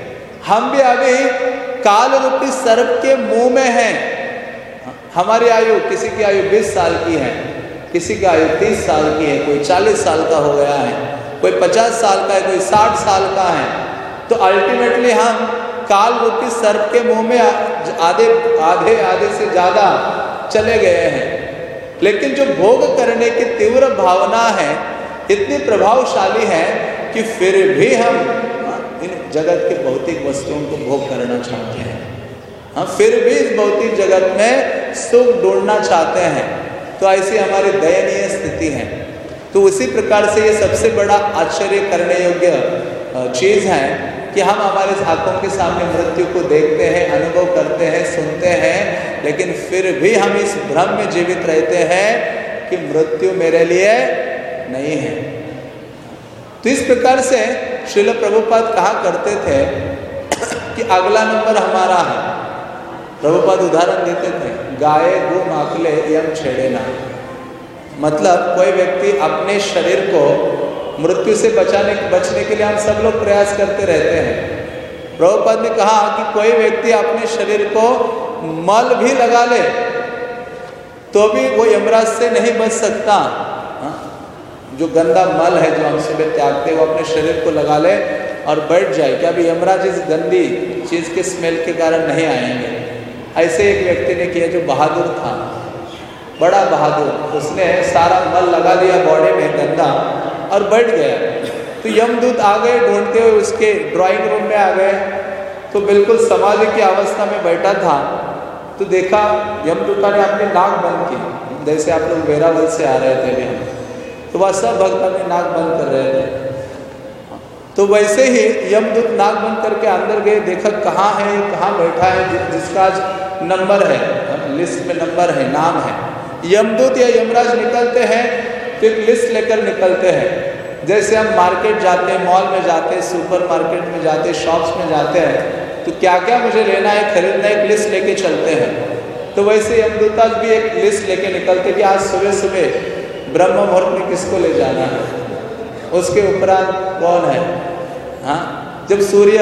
[SPEAKER 1] हम भी अभी काल रूपी सर्प के मुँह में है। हमारी आयु किसी की आयु 20 साल की है, किसी की आयु 30 साल की है, कोई 40 साल का हो गया है, कोई 50 साल का है, कोई 60 साल का है। तो अल्टीमेटली हम काल रूपी सर्प के मुँह में आधे आधे आधे से ज़्यादा चले गए हैं। लेकिन जो भोग करने की तीव्र भावना है, इतनी प्रभावशाली है कि फिर भी हम इन जगत के भौतिक वस्तुओं को भोग करना चाहते हैं। हम फिर भी इस भौतिक जगत में सुख ढूंढना चाहते हैं। तो ऐसी हमारी दयनीय स्थिति है। तो उसी प्रकार से ये सबसे बड़ा आश्चर्य करने योग्य चीज़ है कि हम हमारे आँखों के सामने मृत्यु को देखते हैं, अनुभव करते हैं, सुनते हैं, लेकिन फिर भी हम इस भ्रम में जीवित रहते हैं कि मृत्यु मेरे लिए नहीं है। तो इस प्रकार से शिल प्रभुपाद कहा करते थे कि अगला नंबर हमारा है। प्रभुपाद उदाहरण देते थे गाय गो माखले यम छेड़े ना। मतलब कोई व्यक्ति अपने शरीर को मृत्यु से बचाने, बचने के लिए हम सब लोग प्रयास करते रहते हैं। प्रभुपाद ने कहा कि कोई व्यक्ति अपने शरीर को मल भी लगा ले तो भी वो यमराज से नहीं बच सकता। जो गंदा मल है जो हमसे सुबह त्यागते वो अपने शरीर को लगा ले और बैठ जाए। क्या अभी यमराज इस गंदी चीज़ के स्मेल के कारण नहीं आएँगे? ऐसे एक व्यक्ति ने किया जो बहादुर था। बड़ा बहादुर। उसने सारा मल लगा लिया बॉडी में गंदा और बैठ गया। तो यमदूत आ गए, ढूंढते हुए उसके ड्राइंग रूम में आ गए। तो बिल्कुल समाधि की अवस्था में बैठा था। तो देखा, यमदूता ने अपनी नाक बंद की। जैसे आप लोग वेरावल से आ रहे थे हम। तो वह सब भक्त अपने नाक बंद कर रहे थे। तो वैसे ही यमदूत नाक बंद करके अंदर गए देखा कहाँ है कहाँ बैठा है जि, जिसका नंबर है लिस्ट में नंबर है नाम है। यमदूत या यमराज निकलते हैं तो एक लिस्ट लेकर निकलते हैं। जैसे हम मार्केट जाते हैं मॉल में जाते हैं सुपर मार्केट में जाते हैं शॉप्स में जाते हैं तो क्या क्या मुझे लेना है खरीदना एक लिस्ट लेके चलते हैं। तो वैसे यमदूता भी एक लिस्ट लेके निकलते कि आज सुबह सुबह ब्रह्म मुहूर्त में किसको ले जाना है? उसके उपरांत कौन है? हाँ? जब सूर्य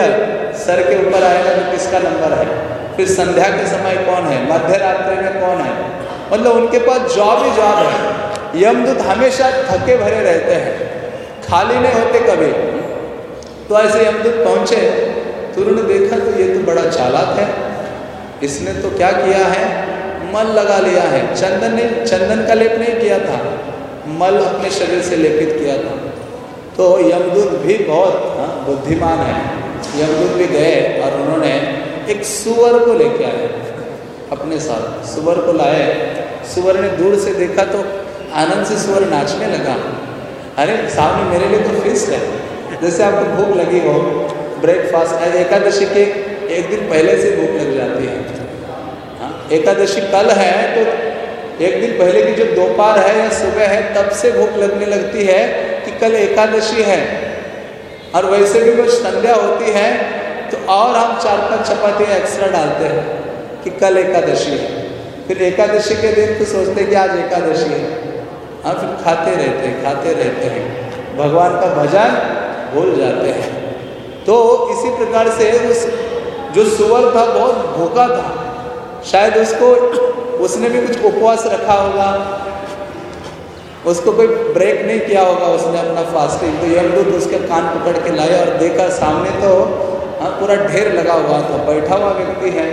[SPEAKER 1] सर के ऊपर आएगा तो किसका नंबर है? फिर संध्या के समय कौन है? मध्य रात्रि में कौन है? मतलब उनके पास जॉब ही जॉब है। यमदूत हमेशा थके भरे रहते हैं। खाली नहीं होते कभी। तो ऐसे यमदूत पहुँचे। तो उन्होंने देखा तो ये तो बड़ा चालाक है। इसने तो क्या किया है? मन लगा लिया है। चंदन ने चंदन का लेप नहीं किया था। मल अपने शरीर से लेपित किया था। तो यमदूत भी बहुत हाँ, बुद्धिमान है। यमदूत भी गए और उन्होंने एक सुअर को लेके आए अपने साथ। सुअर को लाए। सुअर ने दूर से देखा तो आनंद से सुअर नाचने लगा। अरे सामने मेरे लिए तो फिस्ट है। जैसे आपको भूख लगी हो ब्रेकफास्ट आज एकादशी के एक दिन पहले से भूख लग जाती है। हाँ एकादशी कल है तो एक दिन पहले की जब दोपहर है या सुबह है, तब से भूख लगने लगती है कि कल एकादशी है। और वैसे भी कुछ संध्या होती है तो और हम चार पाँच चपाती एक्स्ट्रा डालते हैं कि कल एकादशी है। फिर एकादशी के दिन तो सोचते हैं कि आज एकादशी है। हाँ फिर खाते रहते हैं, खाते रहते हैं। भगवान का भजन भूल जाते हैं। तो इसी प्रकार से उस, जो सुअर था, बहुत भूखा था। शायद उसको उसने भी कुछ उपवास रखा होगा। उसको कोई ब्रेक नहीं किया होगा उसने अपना फास्टिंग तो यमदूत उसके कान पकड़ के लाया और देखा सामने तो हाँ पूरा ढेर लगा हुआ था। बैठा हुआ व्यक्ति है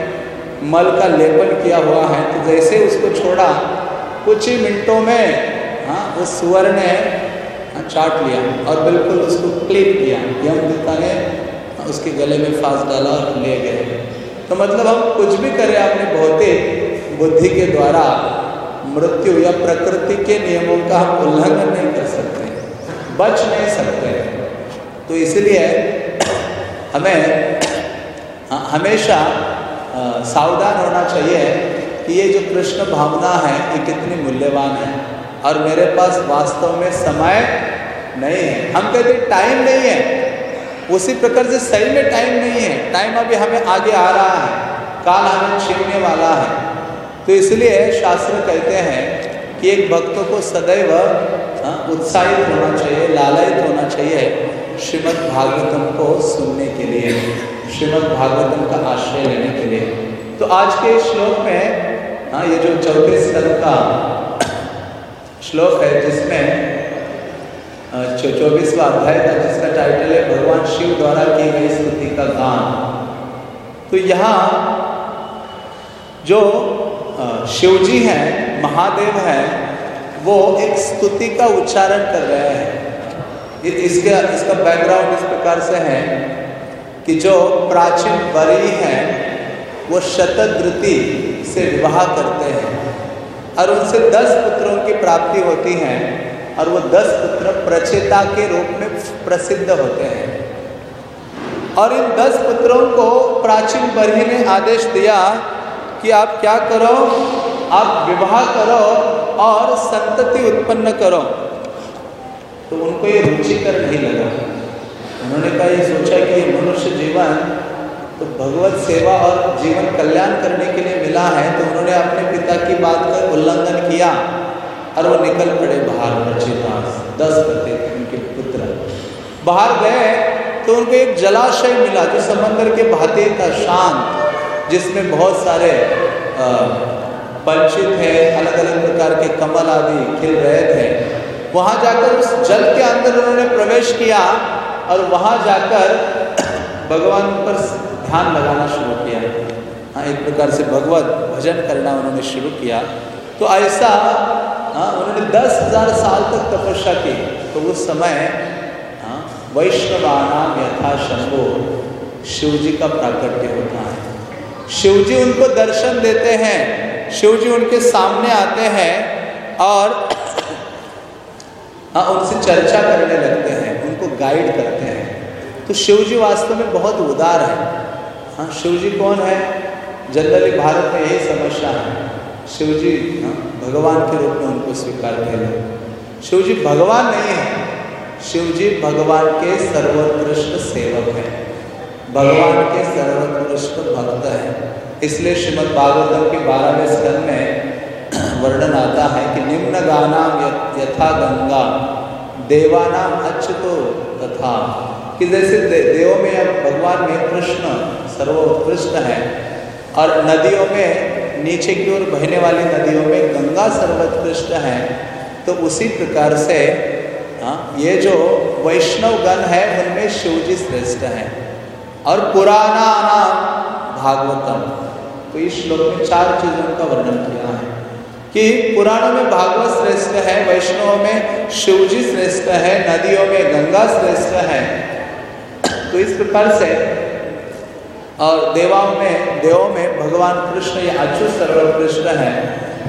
[SPEAKER 1] मल का लेपन किया हुआ है। तो जैसे उसको छोड़ा कुछ ही मिनटों में हाँ उस सुअर ने हाँ, चाट लिया और बिल्कुल उसको क्लिप किया। यमदूता ने उसके गले में फांस डाला और ले गए। तो मतलब हम कुछ भी करें अपने भौतिक बुद्धि के द्वारा मृत्यु या प्रकृति के नियमों का हम उल्लंघन नहीं कर सकते, बच नहीं सकते। तो इसलिए हमें, हमेशा सावधान होना चाहिए कि ये जो कृष्ण भावना है, ये कितनी मूल्यवान है। और मेरे पास वास्तव में समय नहीं है। हम कहते टाइम नहीं है। उसी प्रकार से सही में टाइम नहीं है। टाइम अभी हमें आगे आ रहा है। काल हमें छीनने वाला है। तो इसलिए शास्त्र कहते हैं कि एक भक्तों को सदैव हाँ, उत्साहित होना चाहिए लालयित होना चाहिए श्रीमद् भागवतम को सुनने के लिए श्रीमद् भागवतम का आश्रय लेने के लिए। तो आज के श्लोक में हाँ ये जो चौथे स्तर का श्लोक है जिसमें चौबीसवा अध्याय का जिसका टाइटल है भगवान शिव द्वारा की गई स्तुति का गान। तो यहाँ जो शिव जी हैं, महादेव हैं, वो एक स्तुति का उच्चारण कर रहे हैं। इसका इसका बैकग्राउंड इस प्रकार से है कि जो प्राचीन बरी हैं, वो शतद्रुति से विवाह करते हैं। और उनसे दस पुत्रों की प्राप्ति होती है और वो दस पुत्र प्रचेता के रूप में प्रसिद्ध होते हैं। और इन दस पुत्रों को प्राचीन बरही ने आदेश दिया कि आप क्या करो? आप विवाह करो और संतति उत्पन्न करो। तो उनको ये रुचिकर नहीं लगा। उन्होंने कहा, ये सोचा कि ये मनुष्य जीवन तो भगवत सेवा और जीवन कल्याण करने के लिए मिला है तो उन्होंने अपने पिता की बात का उल्लंघन किया और वो निकल पड़े बाहर रचिदास दस थे उनके पुत्र। बाहर गए तो उनको एक जलाशय मिला, जो समंदर के भाते था, शांत। जिसमें बहुत सारे पंछी थे अलग अलग प्रकार के कमल आदि खिल रहे थे। वहाँ जाकर उस जल के अंदर उन्होंने प्रवेश किया और वहाँ जाकर भगवान पर ध्यान लगाना शुरू किया। हाँ एक प्रकार से भगवत भजन करना उन्होंने शुरू किया। तो ऐसा हाँ उन्होंने दस हज़ार साल तक तपस्या की। तो उस समय हाँ वैष्णवानाम यथा शंभो, शिव जी का प्राकट्य होता है। शिव जी उनको दर्शन देते हैं। शिव जी उनके सामने आते हैं और हाँ उनसे चर्चा करने लगते हैं उनको गाइड करते हैं। तो शिव जी वास्तव में बहुत उदार है। हाँ शिव जी कौन है? जनरली भारत में यही समस्या है। शिव जी हाँ, भगवान के रूप में उनको स्वीकार किया शिव जी भगवान नहीं है। शिव जी भगवान के सर्वोत्कृष्ट सेवक हैं। भगवान के सर्वोत्कृष्ट भक्त हैं। इसलिए श्रीमद भागवतम के बारहवें स्कंद में वर्णन आता है कि निम्न गाना यथा गंगा देवाना देवानाम अच्युतो तथा। कि जैसे दे, देवों में अब भगवान में कृष्ण सर्वोत्कृष्ट है और नदियों में नीचे की ओर बहने वाली नदियों में गंगा सर्वोत्कृष्ट है तो उसी प्रकार से हाँ ये जो वैष्णव गण है उनमें शिवजी श्रेष्ठ है। और पुराना नाम भागवतम। तो इस श्लोक में चार चीज़ों का वर्णन किया है कि पुराणों में भागवत श्रेष्ठ है, वैष्णव में शिवजी श्रेष्ठ है, नदियों में गंगा श्रेष्ठ है। तो इस प्रकार से, और देवाओं में, देवों में भगवान कृष्ण या अच्युत सर्वकृष्ण है।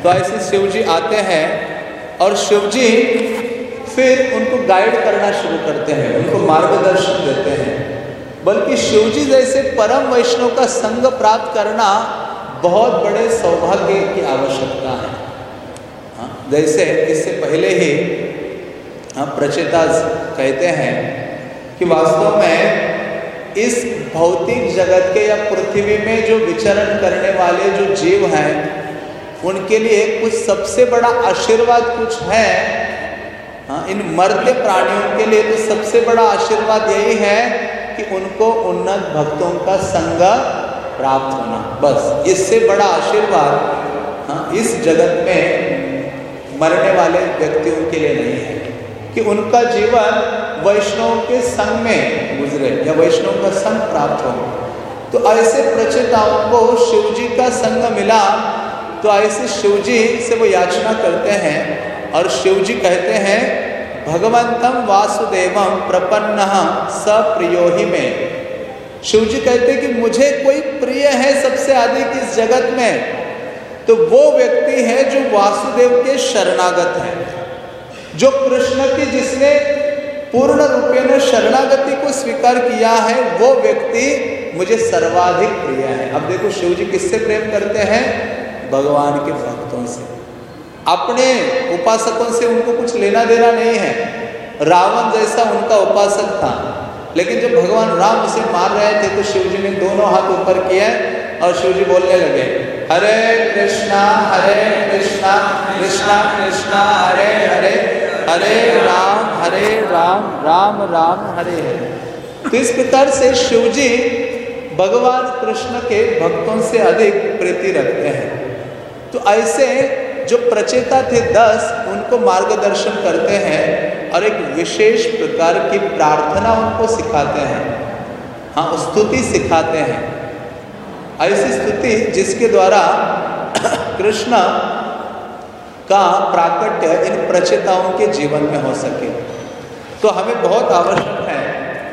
[SPEAKER 1] तो ऐसे शिव जी आते हैं और शिव जी फिर उनको गाइड करना शुरू करते हैं, उनको मार्गदर्शन देते हैं। बल्कि शिव जी जैसे परम वैष्णव का संग प्राप्त करना बहुत बड़े सौभाग्य की आवश्यकता है। हाँ जैसे इससे पहले ही हम प्रचेता कहते हैं कि वास्तव में इस भौतिक जगत के या पृथ्वी में जो विचरण करने वाले जो जीव हैं, उनके लिए कुछ सबसे बड़ा आशीर्वाद कुछ है। हाँ इन मर्द प्राणियों के लिए तो सबसे बड़ा आशीर्वाद यही है कि उनको उन्नत भक्तों का संग प्राप्त होना। बस, इससे बड़ा आशीर्वाद हाँ इस जगत में मरने वाले व्यक्तियों के लिए नहीं है। कि उनका जीवन वैष्णव के संग में गुजरे या वैष्णव का संग प्राप्त हो। तो ऐसे प्रचेताओं को शिव जी का संग मिला तो ऐसे शिव जी से वो याचना करते हैं और शिव जी कहते हैं भगवंतम वासुदेवम प्रपन्न सप्रियो ही में। शिव जी कहते कि मुझे कोई प्रिय है सबसे अधिक इस जगत में। तो वो व्यक्ति है जो वासुदेव के शरणागत है। जो कृष्ण की जिसने पूर्ण रूपे रूपेण शरणागति को स्वीकार किया है, वो व्यक्ति मुझे सर्वाधिक प्रिय है। अब देखो शिव जी किससे प्रेम करते हैं? भगवान के भक्तों से। अपने उपासकों से उनको कुछ लेना देना नहीं है। रावण जैसा उनका उपासक था। लेकिन जब भगवान राम उसे मार रहे थे तो शिव जी ने दोनों हाथ ऊपर किए और शिव जी बोलने लगे, हरे कृष्णा हरे कृष्णा कृष्णा कृष्णा, हरे हरे हरे राम हरे राम राम राम, हरे हरे। तो इस प्रकार से शिव जी भगवान कृष्ण के भक्तों से अधिक प्रीति रखते हैं। तो ऐसे जो प्रचेता थे दस, उनको मार्गदर्शन करते हैं और एक विशेष प्रकार की प्रार्थना उनको सिखाते हैं। हाँ स्तुति सिखाते हैं। ऐसी स्तुति जिसके द्वारा कृष्ण का प्राकट्य इन प्रचेताओं के जीवन में हो सके। तो हमें बहुत आवश्यक है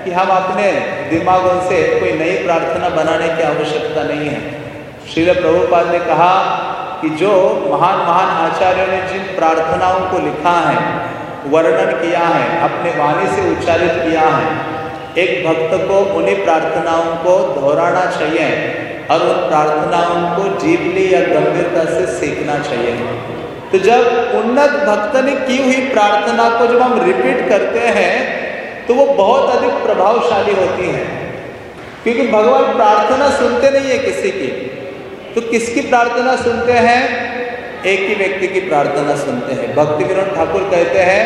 [SPEAKER 1] कि हम अपने दिमागों से कोई नई प्रार्थना बनाने की आवश्यकता नहीं है। श्रील प्रभुपाद ने कहा कि जो महान महान आचार्यों ने जिन प्रार्थनाओं को लिखा है, वर्णन किया है, अपने वाणी से उच्चारित किया है, एक भक्त को उन्हीं प्रार्थनाओं को दोहराना चाहिए और उन प्रार्थनाओं को जीवनी या गंभीरता से सीखना चाहिए। तो जब उन्नत भक्त ने की हुई प्रार्थना को जब हम रिपीट करते हैं तो वो बहुत अधिक प्रभावशाली होती है। क्योंकि भगवान प्रार्थना सुनते नहीं है किसी की। तो किसकी प्रार्थना सुनते हैं? एक ही व्यक्ति की प्रार्थना सुनते हैं। भक्ति विनोद ठाकुर कहते हैं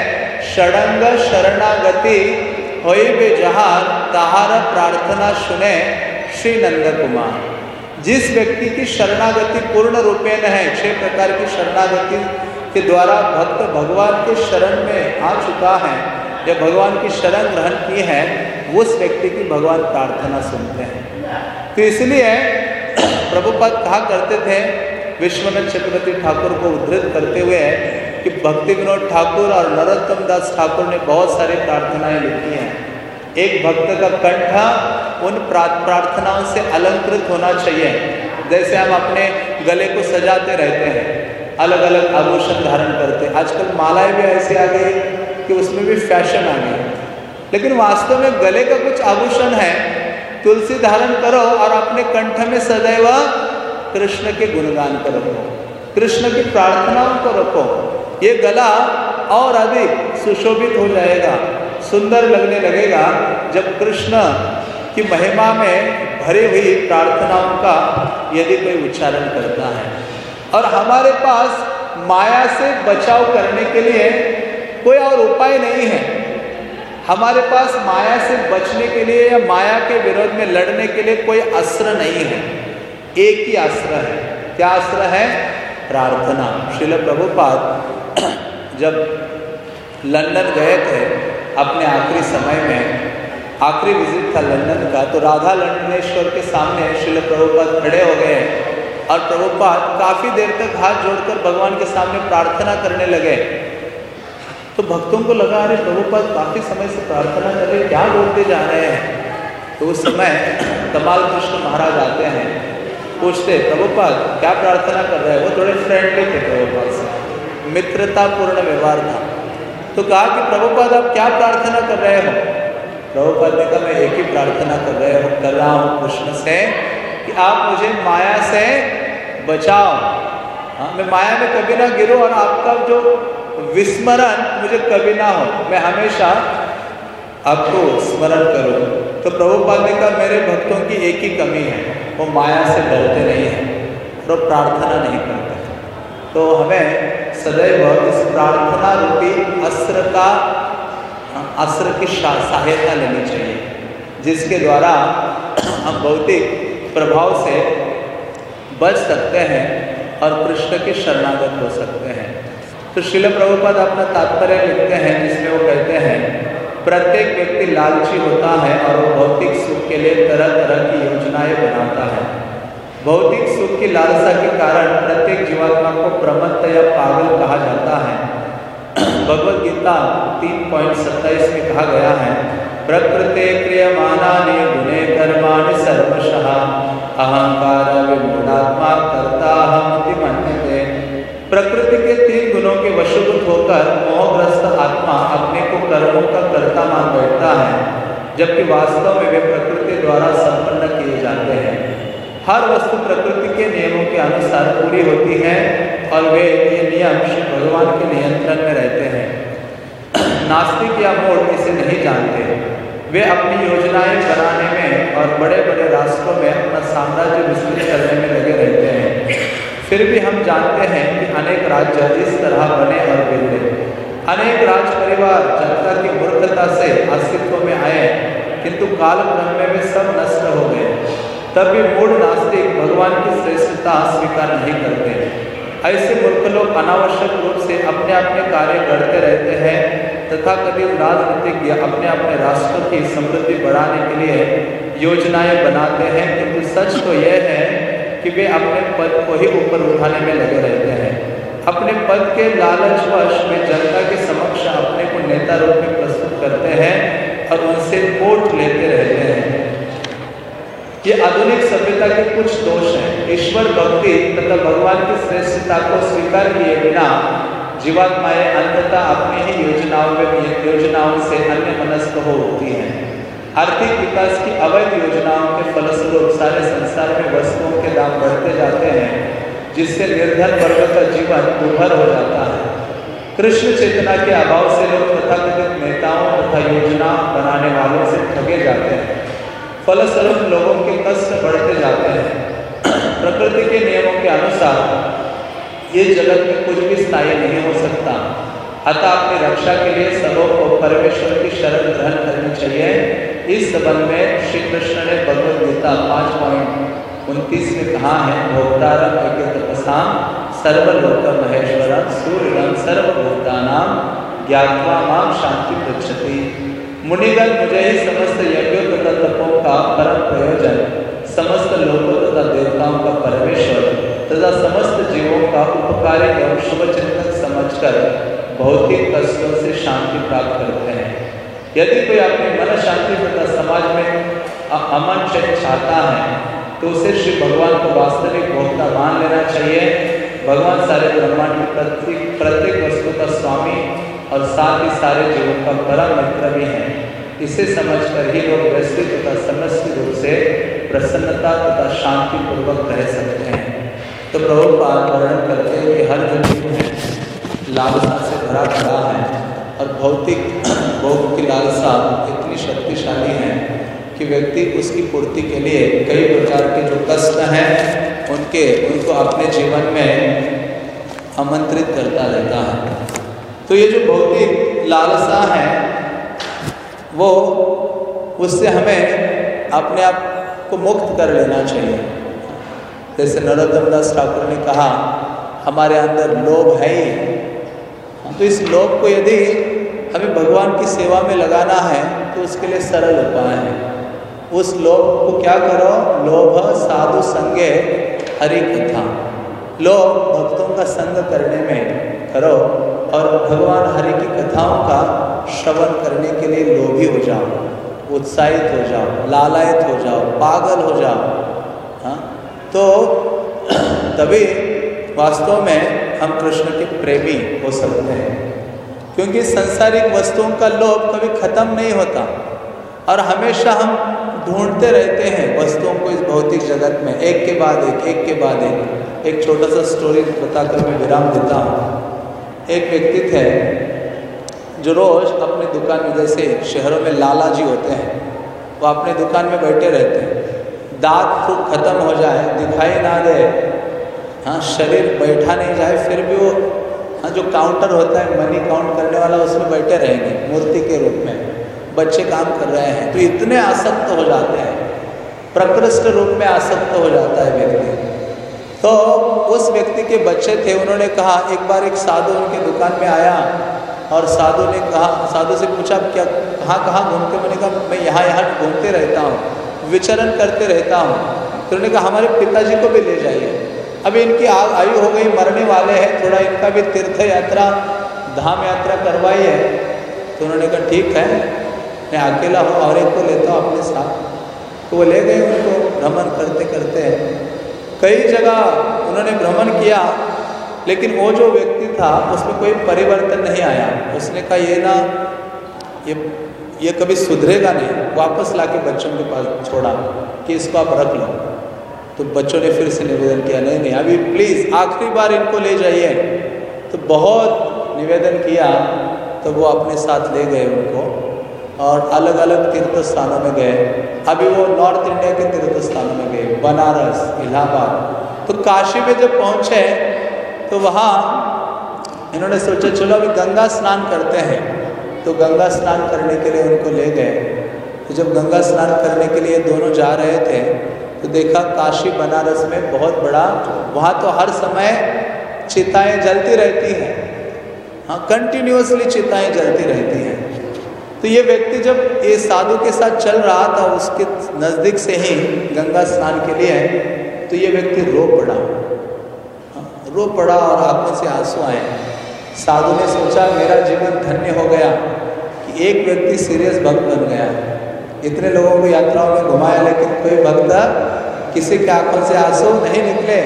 [SPEAKER 1] षडंग शरणागति हो जहार, तहार प्रार्थना सुने श्री नंद कुमार। जिस व्यक्ति की शरणागति पूर्ण रूपेण है, छह प्रकार की शरणागति के द्वारा भक्त भगवान के शरण में आ चुका है या भगवान की शरण ग्रहण की है, उस व्यक्ति की भगवान प्रार्थना सुनते हैं। तो इसलिए प्रभुपद कहा करते थे, विश्वनाथ चक्रवर्ती ठाकुर को उद्धृत करते हुए कि भक्ति विनोद ठाकुर और नरोत्तम दास ठाकुर ने बहुत सारी प्रार्थनाएँ लिखी हैं। एक भक्त का कंठ उन प्रार्थनाओं से अलंकृत होना चाहिए। जैसे हम अपने गले को सजाते रहते हैं अलग अलग आभूषण धारण करते। हैं आजकल मालाएँ भी ऐसे आ गई कि उसमें भी फ़ैशन आ गई। लेकिन वास्तव में गले का कुछ आभूषण है तुलसी धारण करो और अपने कंठ में सदैव कृष्ण के गुणगान करो। कृष्ण की प्रार्थनाओं को रखो। ये गला और अधिक सुशोभित हो जाएगा, सुंदर लगने लगेगा जब कृष्ण की महिमा में भरी हुई प्रार्थनाओं का यदि कोई उच्चारण करता है। और हमारे पास माया से बचाव करने के लिए कोई और उपाय नहीं है। हमारे पास माया से बचने के लिए या माया के विरोध में लड़ने के लिए कोई अस्त्र नहीं है। एक ही अस्त्र है। क्या अस्त्र है? प्रार्थना। शिल प्रभुपाद, जब लंदन गए थे, अपने आखिरी समय में, आखिरी विज़िट था लंदन का तो राधा लंडनेश्वर के सामने शिल प्रभुपाद खड़े हो गए और प्रभुपाद काफ़ी देर तक हाथ जोड़कर भगवान के सामने प्रार्थना करने लगे। तो भक्तों को लगा, अरे प्रभुपाद काफ़ी समय से प्रार्थना कर रहे क्या बोलते जा रहे हैं? तो उस समय कमाल कृष्ण महाराज आते हैं, पूछते प्रभुपाद क्या प्रार्थना कर रहे हैं? वो थोड़े फ्रेंडली थे प्रभुपाद से। मित्रतापूर्ण व्यवहार था। तो कहा कि प्रभुपाद आप क्या प्रार्थना कर रहे हो? प्रभुपाद ने कहा, मैं एक ही प्रार्थना कर रहे हो, कर रहा हूँ कृष्ण से, कि आप मुझे माया से बचाओ। हाँ मैं माया में कभी ना गिरूँ और आपका जो विस्मरण मुझे कभी ना हो। मैं हमेशा आपको स्मरण करूँ। तो प्रभुपाद ने कहा, मेरे भक्तों की एक ही कमी है, वो माया से डरते नहीं हैं और प्रार्थना नहीं करते तो हमें सदैव इस प्रार्थना रूपी अस्त्र का, अस्त्र की सहायता लेनी चाहिए, जिसके द्वारा हम भौतिक प्रभाव से बच सकते हैं और कृष्ण के शरणागत हो सकते हैं। तो शिल प्रभुपद अपना तात्पर्य लिखते हैं, जिसमें वो कहते हैं, प्रत्येक व्यक्ति लालची होता है और वो भौतिक सुख के लिए तरह तरह की योजनाएँ बनाता है। भौतिक सुख की लालसा के कारण प्रत्येक जीवात्मा को प्रमत्त या पागल कहा जाता है। भगवत गीता तीन पॉइंट सत्ताईस में कहा गया है, प्रकृति क्रियमाना गुणे कर्माणि सर्वशः। अहंकार विमूढ़ात्मा करता हम प्रकृति के तीन गुणों के वशभूत होकर मोहग्रस्त आत्मा अपने को कर्मों का कर्ता मान बैठता है, जबकि वास्तव में वे प्रकृति द्वारा संपन्न किए जाते हैं। हर वस्तु प्रकृति के नियमों के अनुसार पूरी होती है और वे ये नियम श्री भगवान के नियंत्रण में रहते हैं। नास्तिक या मूड इसे नहीं जानते। वे अपनी योजनाएँ बनाने में और बड़े बड़े राष्ट्रों में अपना साम्राज्य विस्तृत करने में लगे रहते हैं। फिर भी हम जानते हैं कि अनेक राज्य इस तरह बने और बिगड़े अनेक राज परिवार जनता की मूर्खता से अस्तित्व में आए, किंतु कालक्रम में सब नष्ट हो गए। तब भी मूड नास्तिक भगवान की श्रेष्ठता स्वीकार नहीं करते। ऐसे मूर्ख लोग अनावश्यक रूप से अपने अपने कार्य करते रहते हैं, तथा कभी राजनीतिज्ञ अपने अपने राष्ट्र की समृद्धि बढ़ाने के लिए योजनाएँ बनाते हैं। किंतु सच तो यह है कि वे अपने पद को ही ऊपर उठाने में लगे रहते हैं। अपने पद के लालचवश वे जनता के समक्ष अपने को नेता रूप में प्रस्तुत करते हैं और उनसे वोट लेते रहते हैं। ये आधुनिक सभ्यता के कुछ दोष हैं। ईश्वर भक्ति तथा भगवान की श्रेष्ठता को स्वीकार किए बिना जीवात्माएँ अंततः अपनी ही योजनाओं में योजनाओं से अन्य मनस्क हो उठती हैं। आर्थिक विकास की अवैध योजनाओं के फलस्वरूप सारे संसार में वस्तुओं के दाम बढ़ते जाते हैं, जिससे निर्धन वर्ग का जीवन दुर्भर हो जाता है। कृष्ण चेतना के अभाव से लोग तथाकथित नेताओं तथा योजना बनाने वालों से ठगे जाते हैं। फलस्वरूप लोगों के कष्ट बढ़ते जाते हैं। प्रकृति के नियमों के अनुसार ये जगत में कुछ भी स्थायी नहीं हो सकता। अतः अपनी रक्षा के लिए सबों को परमेश्वर की शरण ग्रहण करनी चाहिए। इस संबंध में श्री कृष्ण ने भगवद गीता पाँच पॉइंट उनतीस में कहा है भोक्तारम यज्ञ तपसाम, सर्वलोक महेश्वर सूर्यम ज्ञातवा माम शांति पृछति मुनिगण, मुझे ही समस्त यज्ञों तथा तपों का परम प्रयोजन, समस्त लोकों तथा देवताओं का परमेश्वर, तथा समस्त जीवों का उपकारी एवं शुभ चिंतक समझकर, भौतिक कष्टों से शांति प्राप्त करते हैं। यदि कोई अपनी मन शांति तथा समाज में अमन चाहता है तो उसे श्री भगवान को वास्तविक भोक्ता मान लेना चाहिए। भगवान सारे ब्रह्मांड की प्रत्येक प्रत्येक वस्तु का स्वामी और साथ ही सारे जीवों का परम मित्र भी है। इसे समझकर ही लोग व्यवस्थित तथा समस्त रूप से प्रसन्नता तथा शांति पूर्वक रह सकते हैं। तो प्रभुपाद वर्णन करते हुए हर जो जीव है, लालसा से भरा पड़ा है और भौतिक भोग की लालसा इतनी शक्तिशाली है कि व्यक्ति उसकी पूर्ति के लिए कई प्रकार के जो कष्ट हैं, उनके, उनको अपने जीवन में आमंत्रित करता रहता है। तो ये जो भौतिक लालसा है, वो, उससे हमें अपने आप को मुक्त कर लेना चाहिए। जैसे नरोत्तम दास ठाकुर ने कहा, हमारे अंदर लोभ है ही। तो इस लोभ को यदि हमें भगवान की सेवा में लगाना है तो उसके लिए सरल उपाय है। उस लोभ को क्या करो? लोभ साधु संगे हरि कथा। लोग भक्तों का संग करने में करो और भगवान हरि की कथाओं का श्रवण करने के लिए लोभी हो जाओ, उत्साहित हो जाओ, लालायत हो जाओ, पागल हो जाओ। हाँ? तो तभी वास्तव में हम कृष्ण के प्रेमी हो सकते हैं। क्योंकि संसारिक वस्तुओं का लोभ कभी खत्म नहीं होता। और हमेशा हम ढूंढते रहते हैं वस्तुओं को इस भौतिक जगत में। एक के बाद एक एक के बाद एक। एक छोटा सा स्टोरी बताकर मैं विराम देता हूँ। एक व्यक्ति थे जो रोज़ अपनी दुकान में, जैसे शहरों में लाला जी होते हैं, वो अपनी दुकान में बैठे रहते हैं। दांत खूब खत्म हो जाए, दिखाई ना दे हाँ शरीर बैठा नहीं जाए, फिर भी वो हाँ जो काउंटर होता है मनी काउंट करने वाला, उसमें बैठे रहेंगे, मूर्ति के रूप में। बच्चे काम कर रहे हैं तो इतने आसक्त हो जाते हैं। प्रकृष्ट रूप में आसक्त हो जाता है व्यक्ति। तो उस व्यक्ति के बच्चे थे, उन्होंने कहा, एक बार एक साधु उनकी दुकान में आया, और साधु ने कहा, साधु से पूछा, क्या, कहाँ कहाँ घूमते मैंने कहा, मैं यहाँ यहाँ घूमते रहता हूँ, विचरण करते रहता हूँ। तो उन्होंने कहा, हमारे पिताजी को भी ले जाइए। अभी इनकी आयु हो गई, मरने वाले हैं, थोड़ा इनका भी तीर्थ यात्रा धाम यात्रा करवाई है। तो उन्होंने कहा, ठीक है, मैं अकेला हूँ, और एक को लेता हूँ अपने साथ। तो वो ले गए उनको, भ्रमण करते करते कई जगह उन्होंने भ्रमण किया, लेकिन वो जो व्यक्ति था, उसमें कोई परिवर्तन नहीं आया। उसने कहा, ये ना, ये ये कभी सुधरेगा नहीं। वापस ला के बच्चों के पास छोड़ा कि इसको आप रख लो। तो बच्चों ने फिर से निवेदन किया, नहीं नहीं, अभी प्लीज़ आखिरी बार इनको ले जाइए। तो बहुत निवेदन किया तो वो अपने साथ ले गए उनको और अलग अलग तीर्थ स्थानों में गए। अभी वो नॉर्थ इंडिया के तीर्थ स्थानों में गए बनारस इलाहाबाद तो काशी में जब पहुँचे तो वहाँ इन्होंने सोचा, चलो अभी गंगा स्नान करते हैं। तो गंगा स्नान करने के लिए उनको ले गए। तो जब गंगा स्नान करने के लिए दोनों जा रहे थे तो देखा काशी बनारस में बहुत बड़ा वहाँ तो हर समय चिताएँ जलती रहती हैं। हाँ कंटिन्यूसली चिताएँ जलती रहती हैं। तो ये व्यक्ति जब ये साधु के साथ चल रहा था उसके नज़दीक से ही गंगा स्नान के लिए तो ये व्यक्ति रो पड़ा। हाँ, रो पड़ा और आँखों से आँसू आए। साधु ने सोचा मेरा जीवन धन्य हो गया कि एक व्यक्ति सीरियस भक्त बन गया। इतने लोगों को यात्राओं में घुमाया, लेकिन कोई भक्त किसी के आँखों से आँसू नहीं निकले।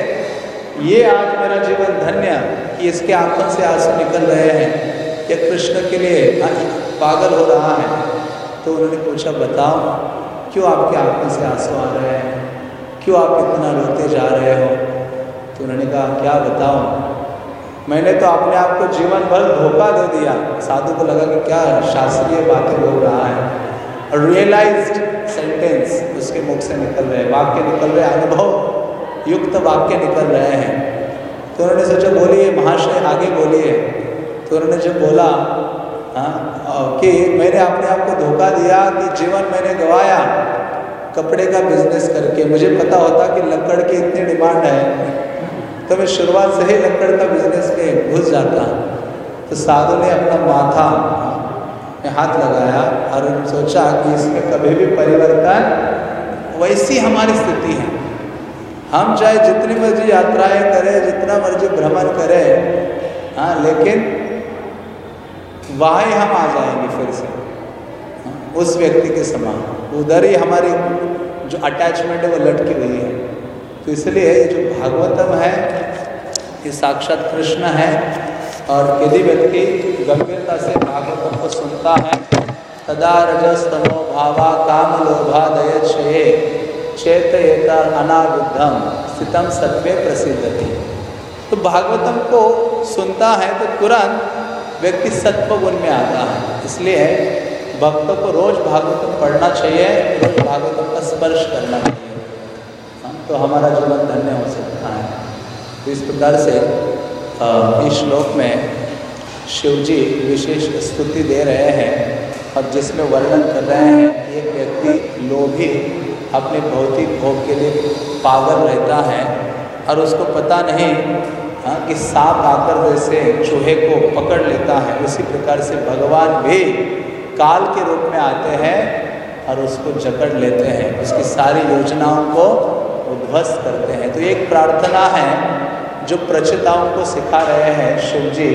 [SPEAKER 1] ये आज मेरा जीवन धन्य कि इसके आँखों से आँसू निकल रहे हैं ये कृष्ण के लिए पागल हो रहा है। तो उन्होंने पूछा, बताओ, क्यों आपके आँखों से आँसू आ रहे हैं? क्यों आप इतना रोते जा रहे हो? तो उन्होंने कहा, क्या बताओ मैंने तो अपने आप को जीवन भर धोखा दे दिया। साधु को लगा कि क्या शास्त्रीय बातें बोल रहा है। रियलाइज्ड सेंटेंस उसके मुख से निकल रहे, वाक्य निकल रहे, अनुभव, युक्त वाक्य निकल रहे हैं। तो उन्होंने सोचा, बोलिए, महाशय, आगे बोलिए। तो उन्होंने जब बोला हाँ कि मैंने अपने आप को धोखा दिया कि जीवन मैंने गवाया, कपड़े का बिज़नेस करके, मुझे पता होता कि लकड़ की इतनी डिमांड है। तो मैं शुरुआत से ही लकड़ का बिज़नेस में घुस जाता। तो साधु ने अपना माथा में हाथ लगाया और सोचा कि इसमें कभी भी परिवर्तन, वैसी हमारी स्थिति है। हम चाहे जितनी मर्ज़ी यात्राएँ करें, जितना मर्ज़ी भ्रमण करें हाँ लेकिन वहाँ हम आ जाएँगे फिर से। उस व्यक्ति के समान। उधर ही हमारी जो अटैचमेंट है, वो लटकी हुई है। तो इसलिए जो भागवतम है, ये साक्षात कृष्ण है। और यदि व्यक्ति गंभीरता से भागवतम को सुनता है। तदा रजस्तमो भावा काम लोभा दय चेतयेता अनाबुद्धम स्थितम सत्वे प्रसिद्ध थी तो भागवतम को सुनता है तो तुरंत व्यक्ति सत्व गुण में आता है। इसलिए भक्तों को रोज भागवतम पढ़ना चाहिए रोज भागवतम का स्पर्श करना चाहिए। हाँ, तो हमारा जीवन धन्य हो सकता है। तो इस प्रकार से इस श्लोक में शिव जी विशेष स्तुति दे रहे हैं और जिसमें वर्णन कर रहे हैं एक व्यक्ति लोभी अपने भौतिक भोग के लिए पागल रहता है और उसको पता नहीं हाँ कि सांप आकर जैसे चूहे को पकड़ लेता है। उसी प्रकार से भगवान भी काल के रूप में आते हैं और उसको जकड़ लेते हैं। उसकी सारी योजनाओं को उध्वस्त करते हैं। तो एक प्रार्थना है जो प्रचिताओं को सिखा रहे हैं शिव जी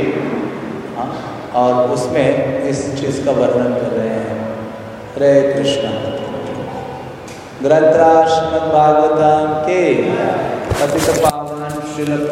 [SPEAKER 1] हाँ और उसमें इस चीज़ का वर्णन कर रहे हैं। हरे कृष्ण। ग्रंथराज भागवत के कथित पावन श्रील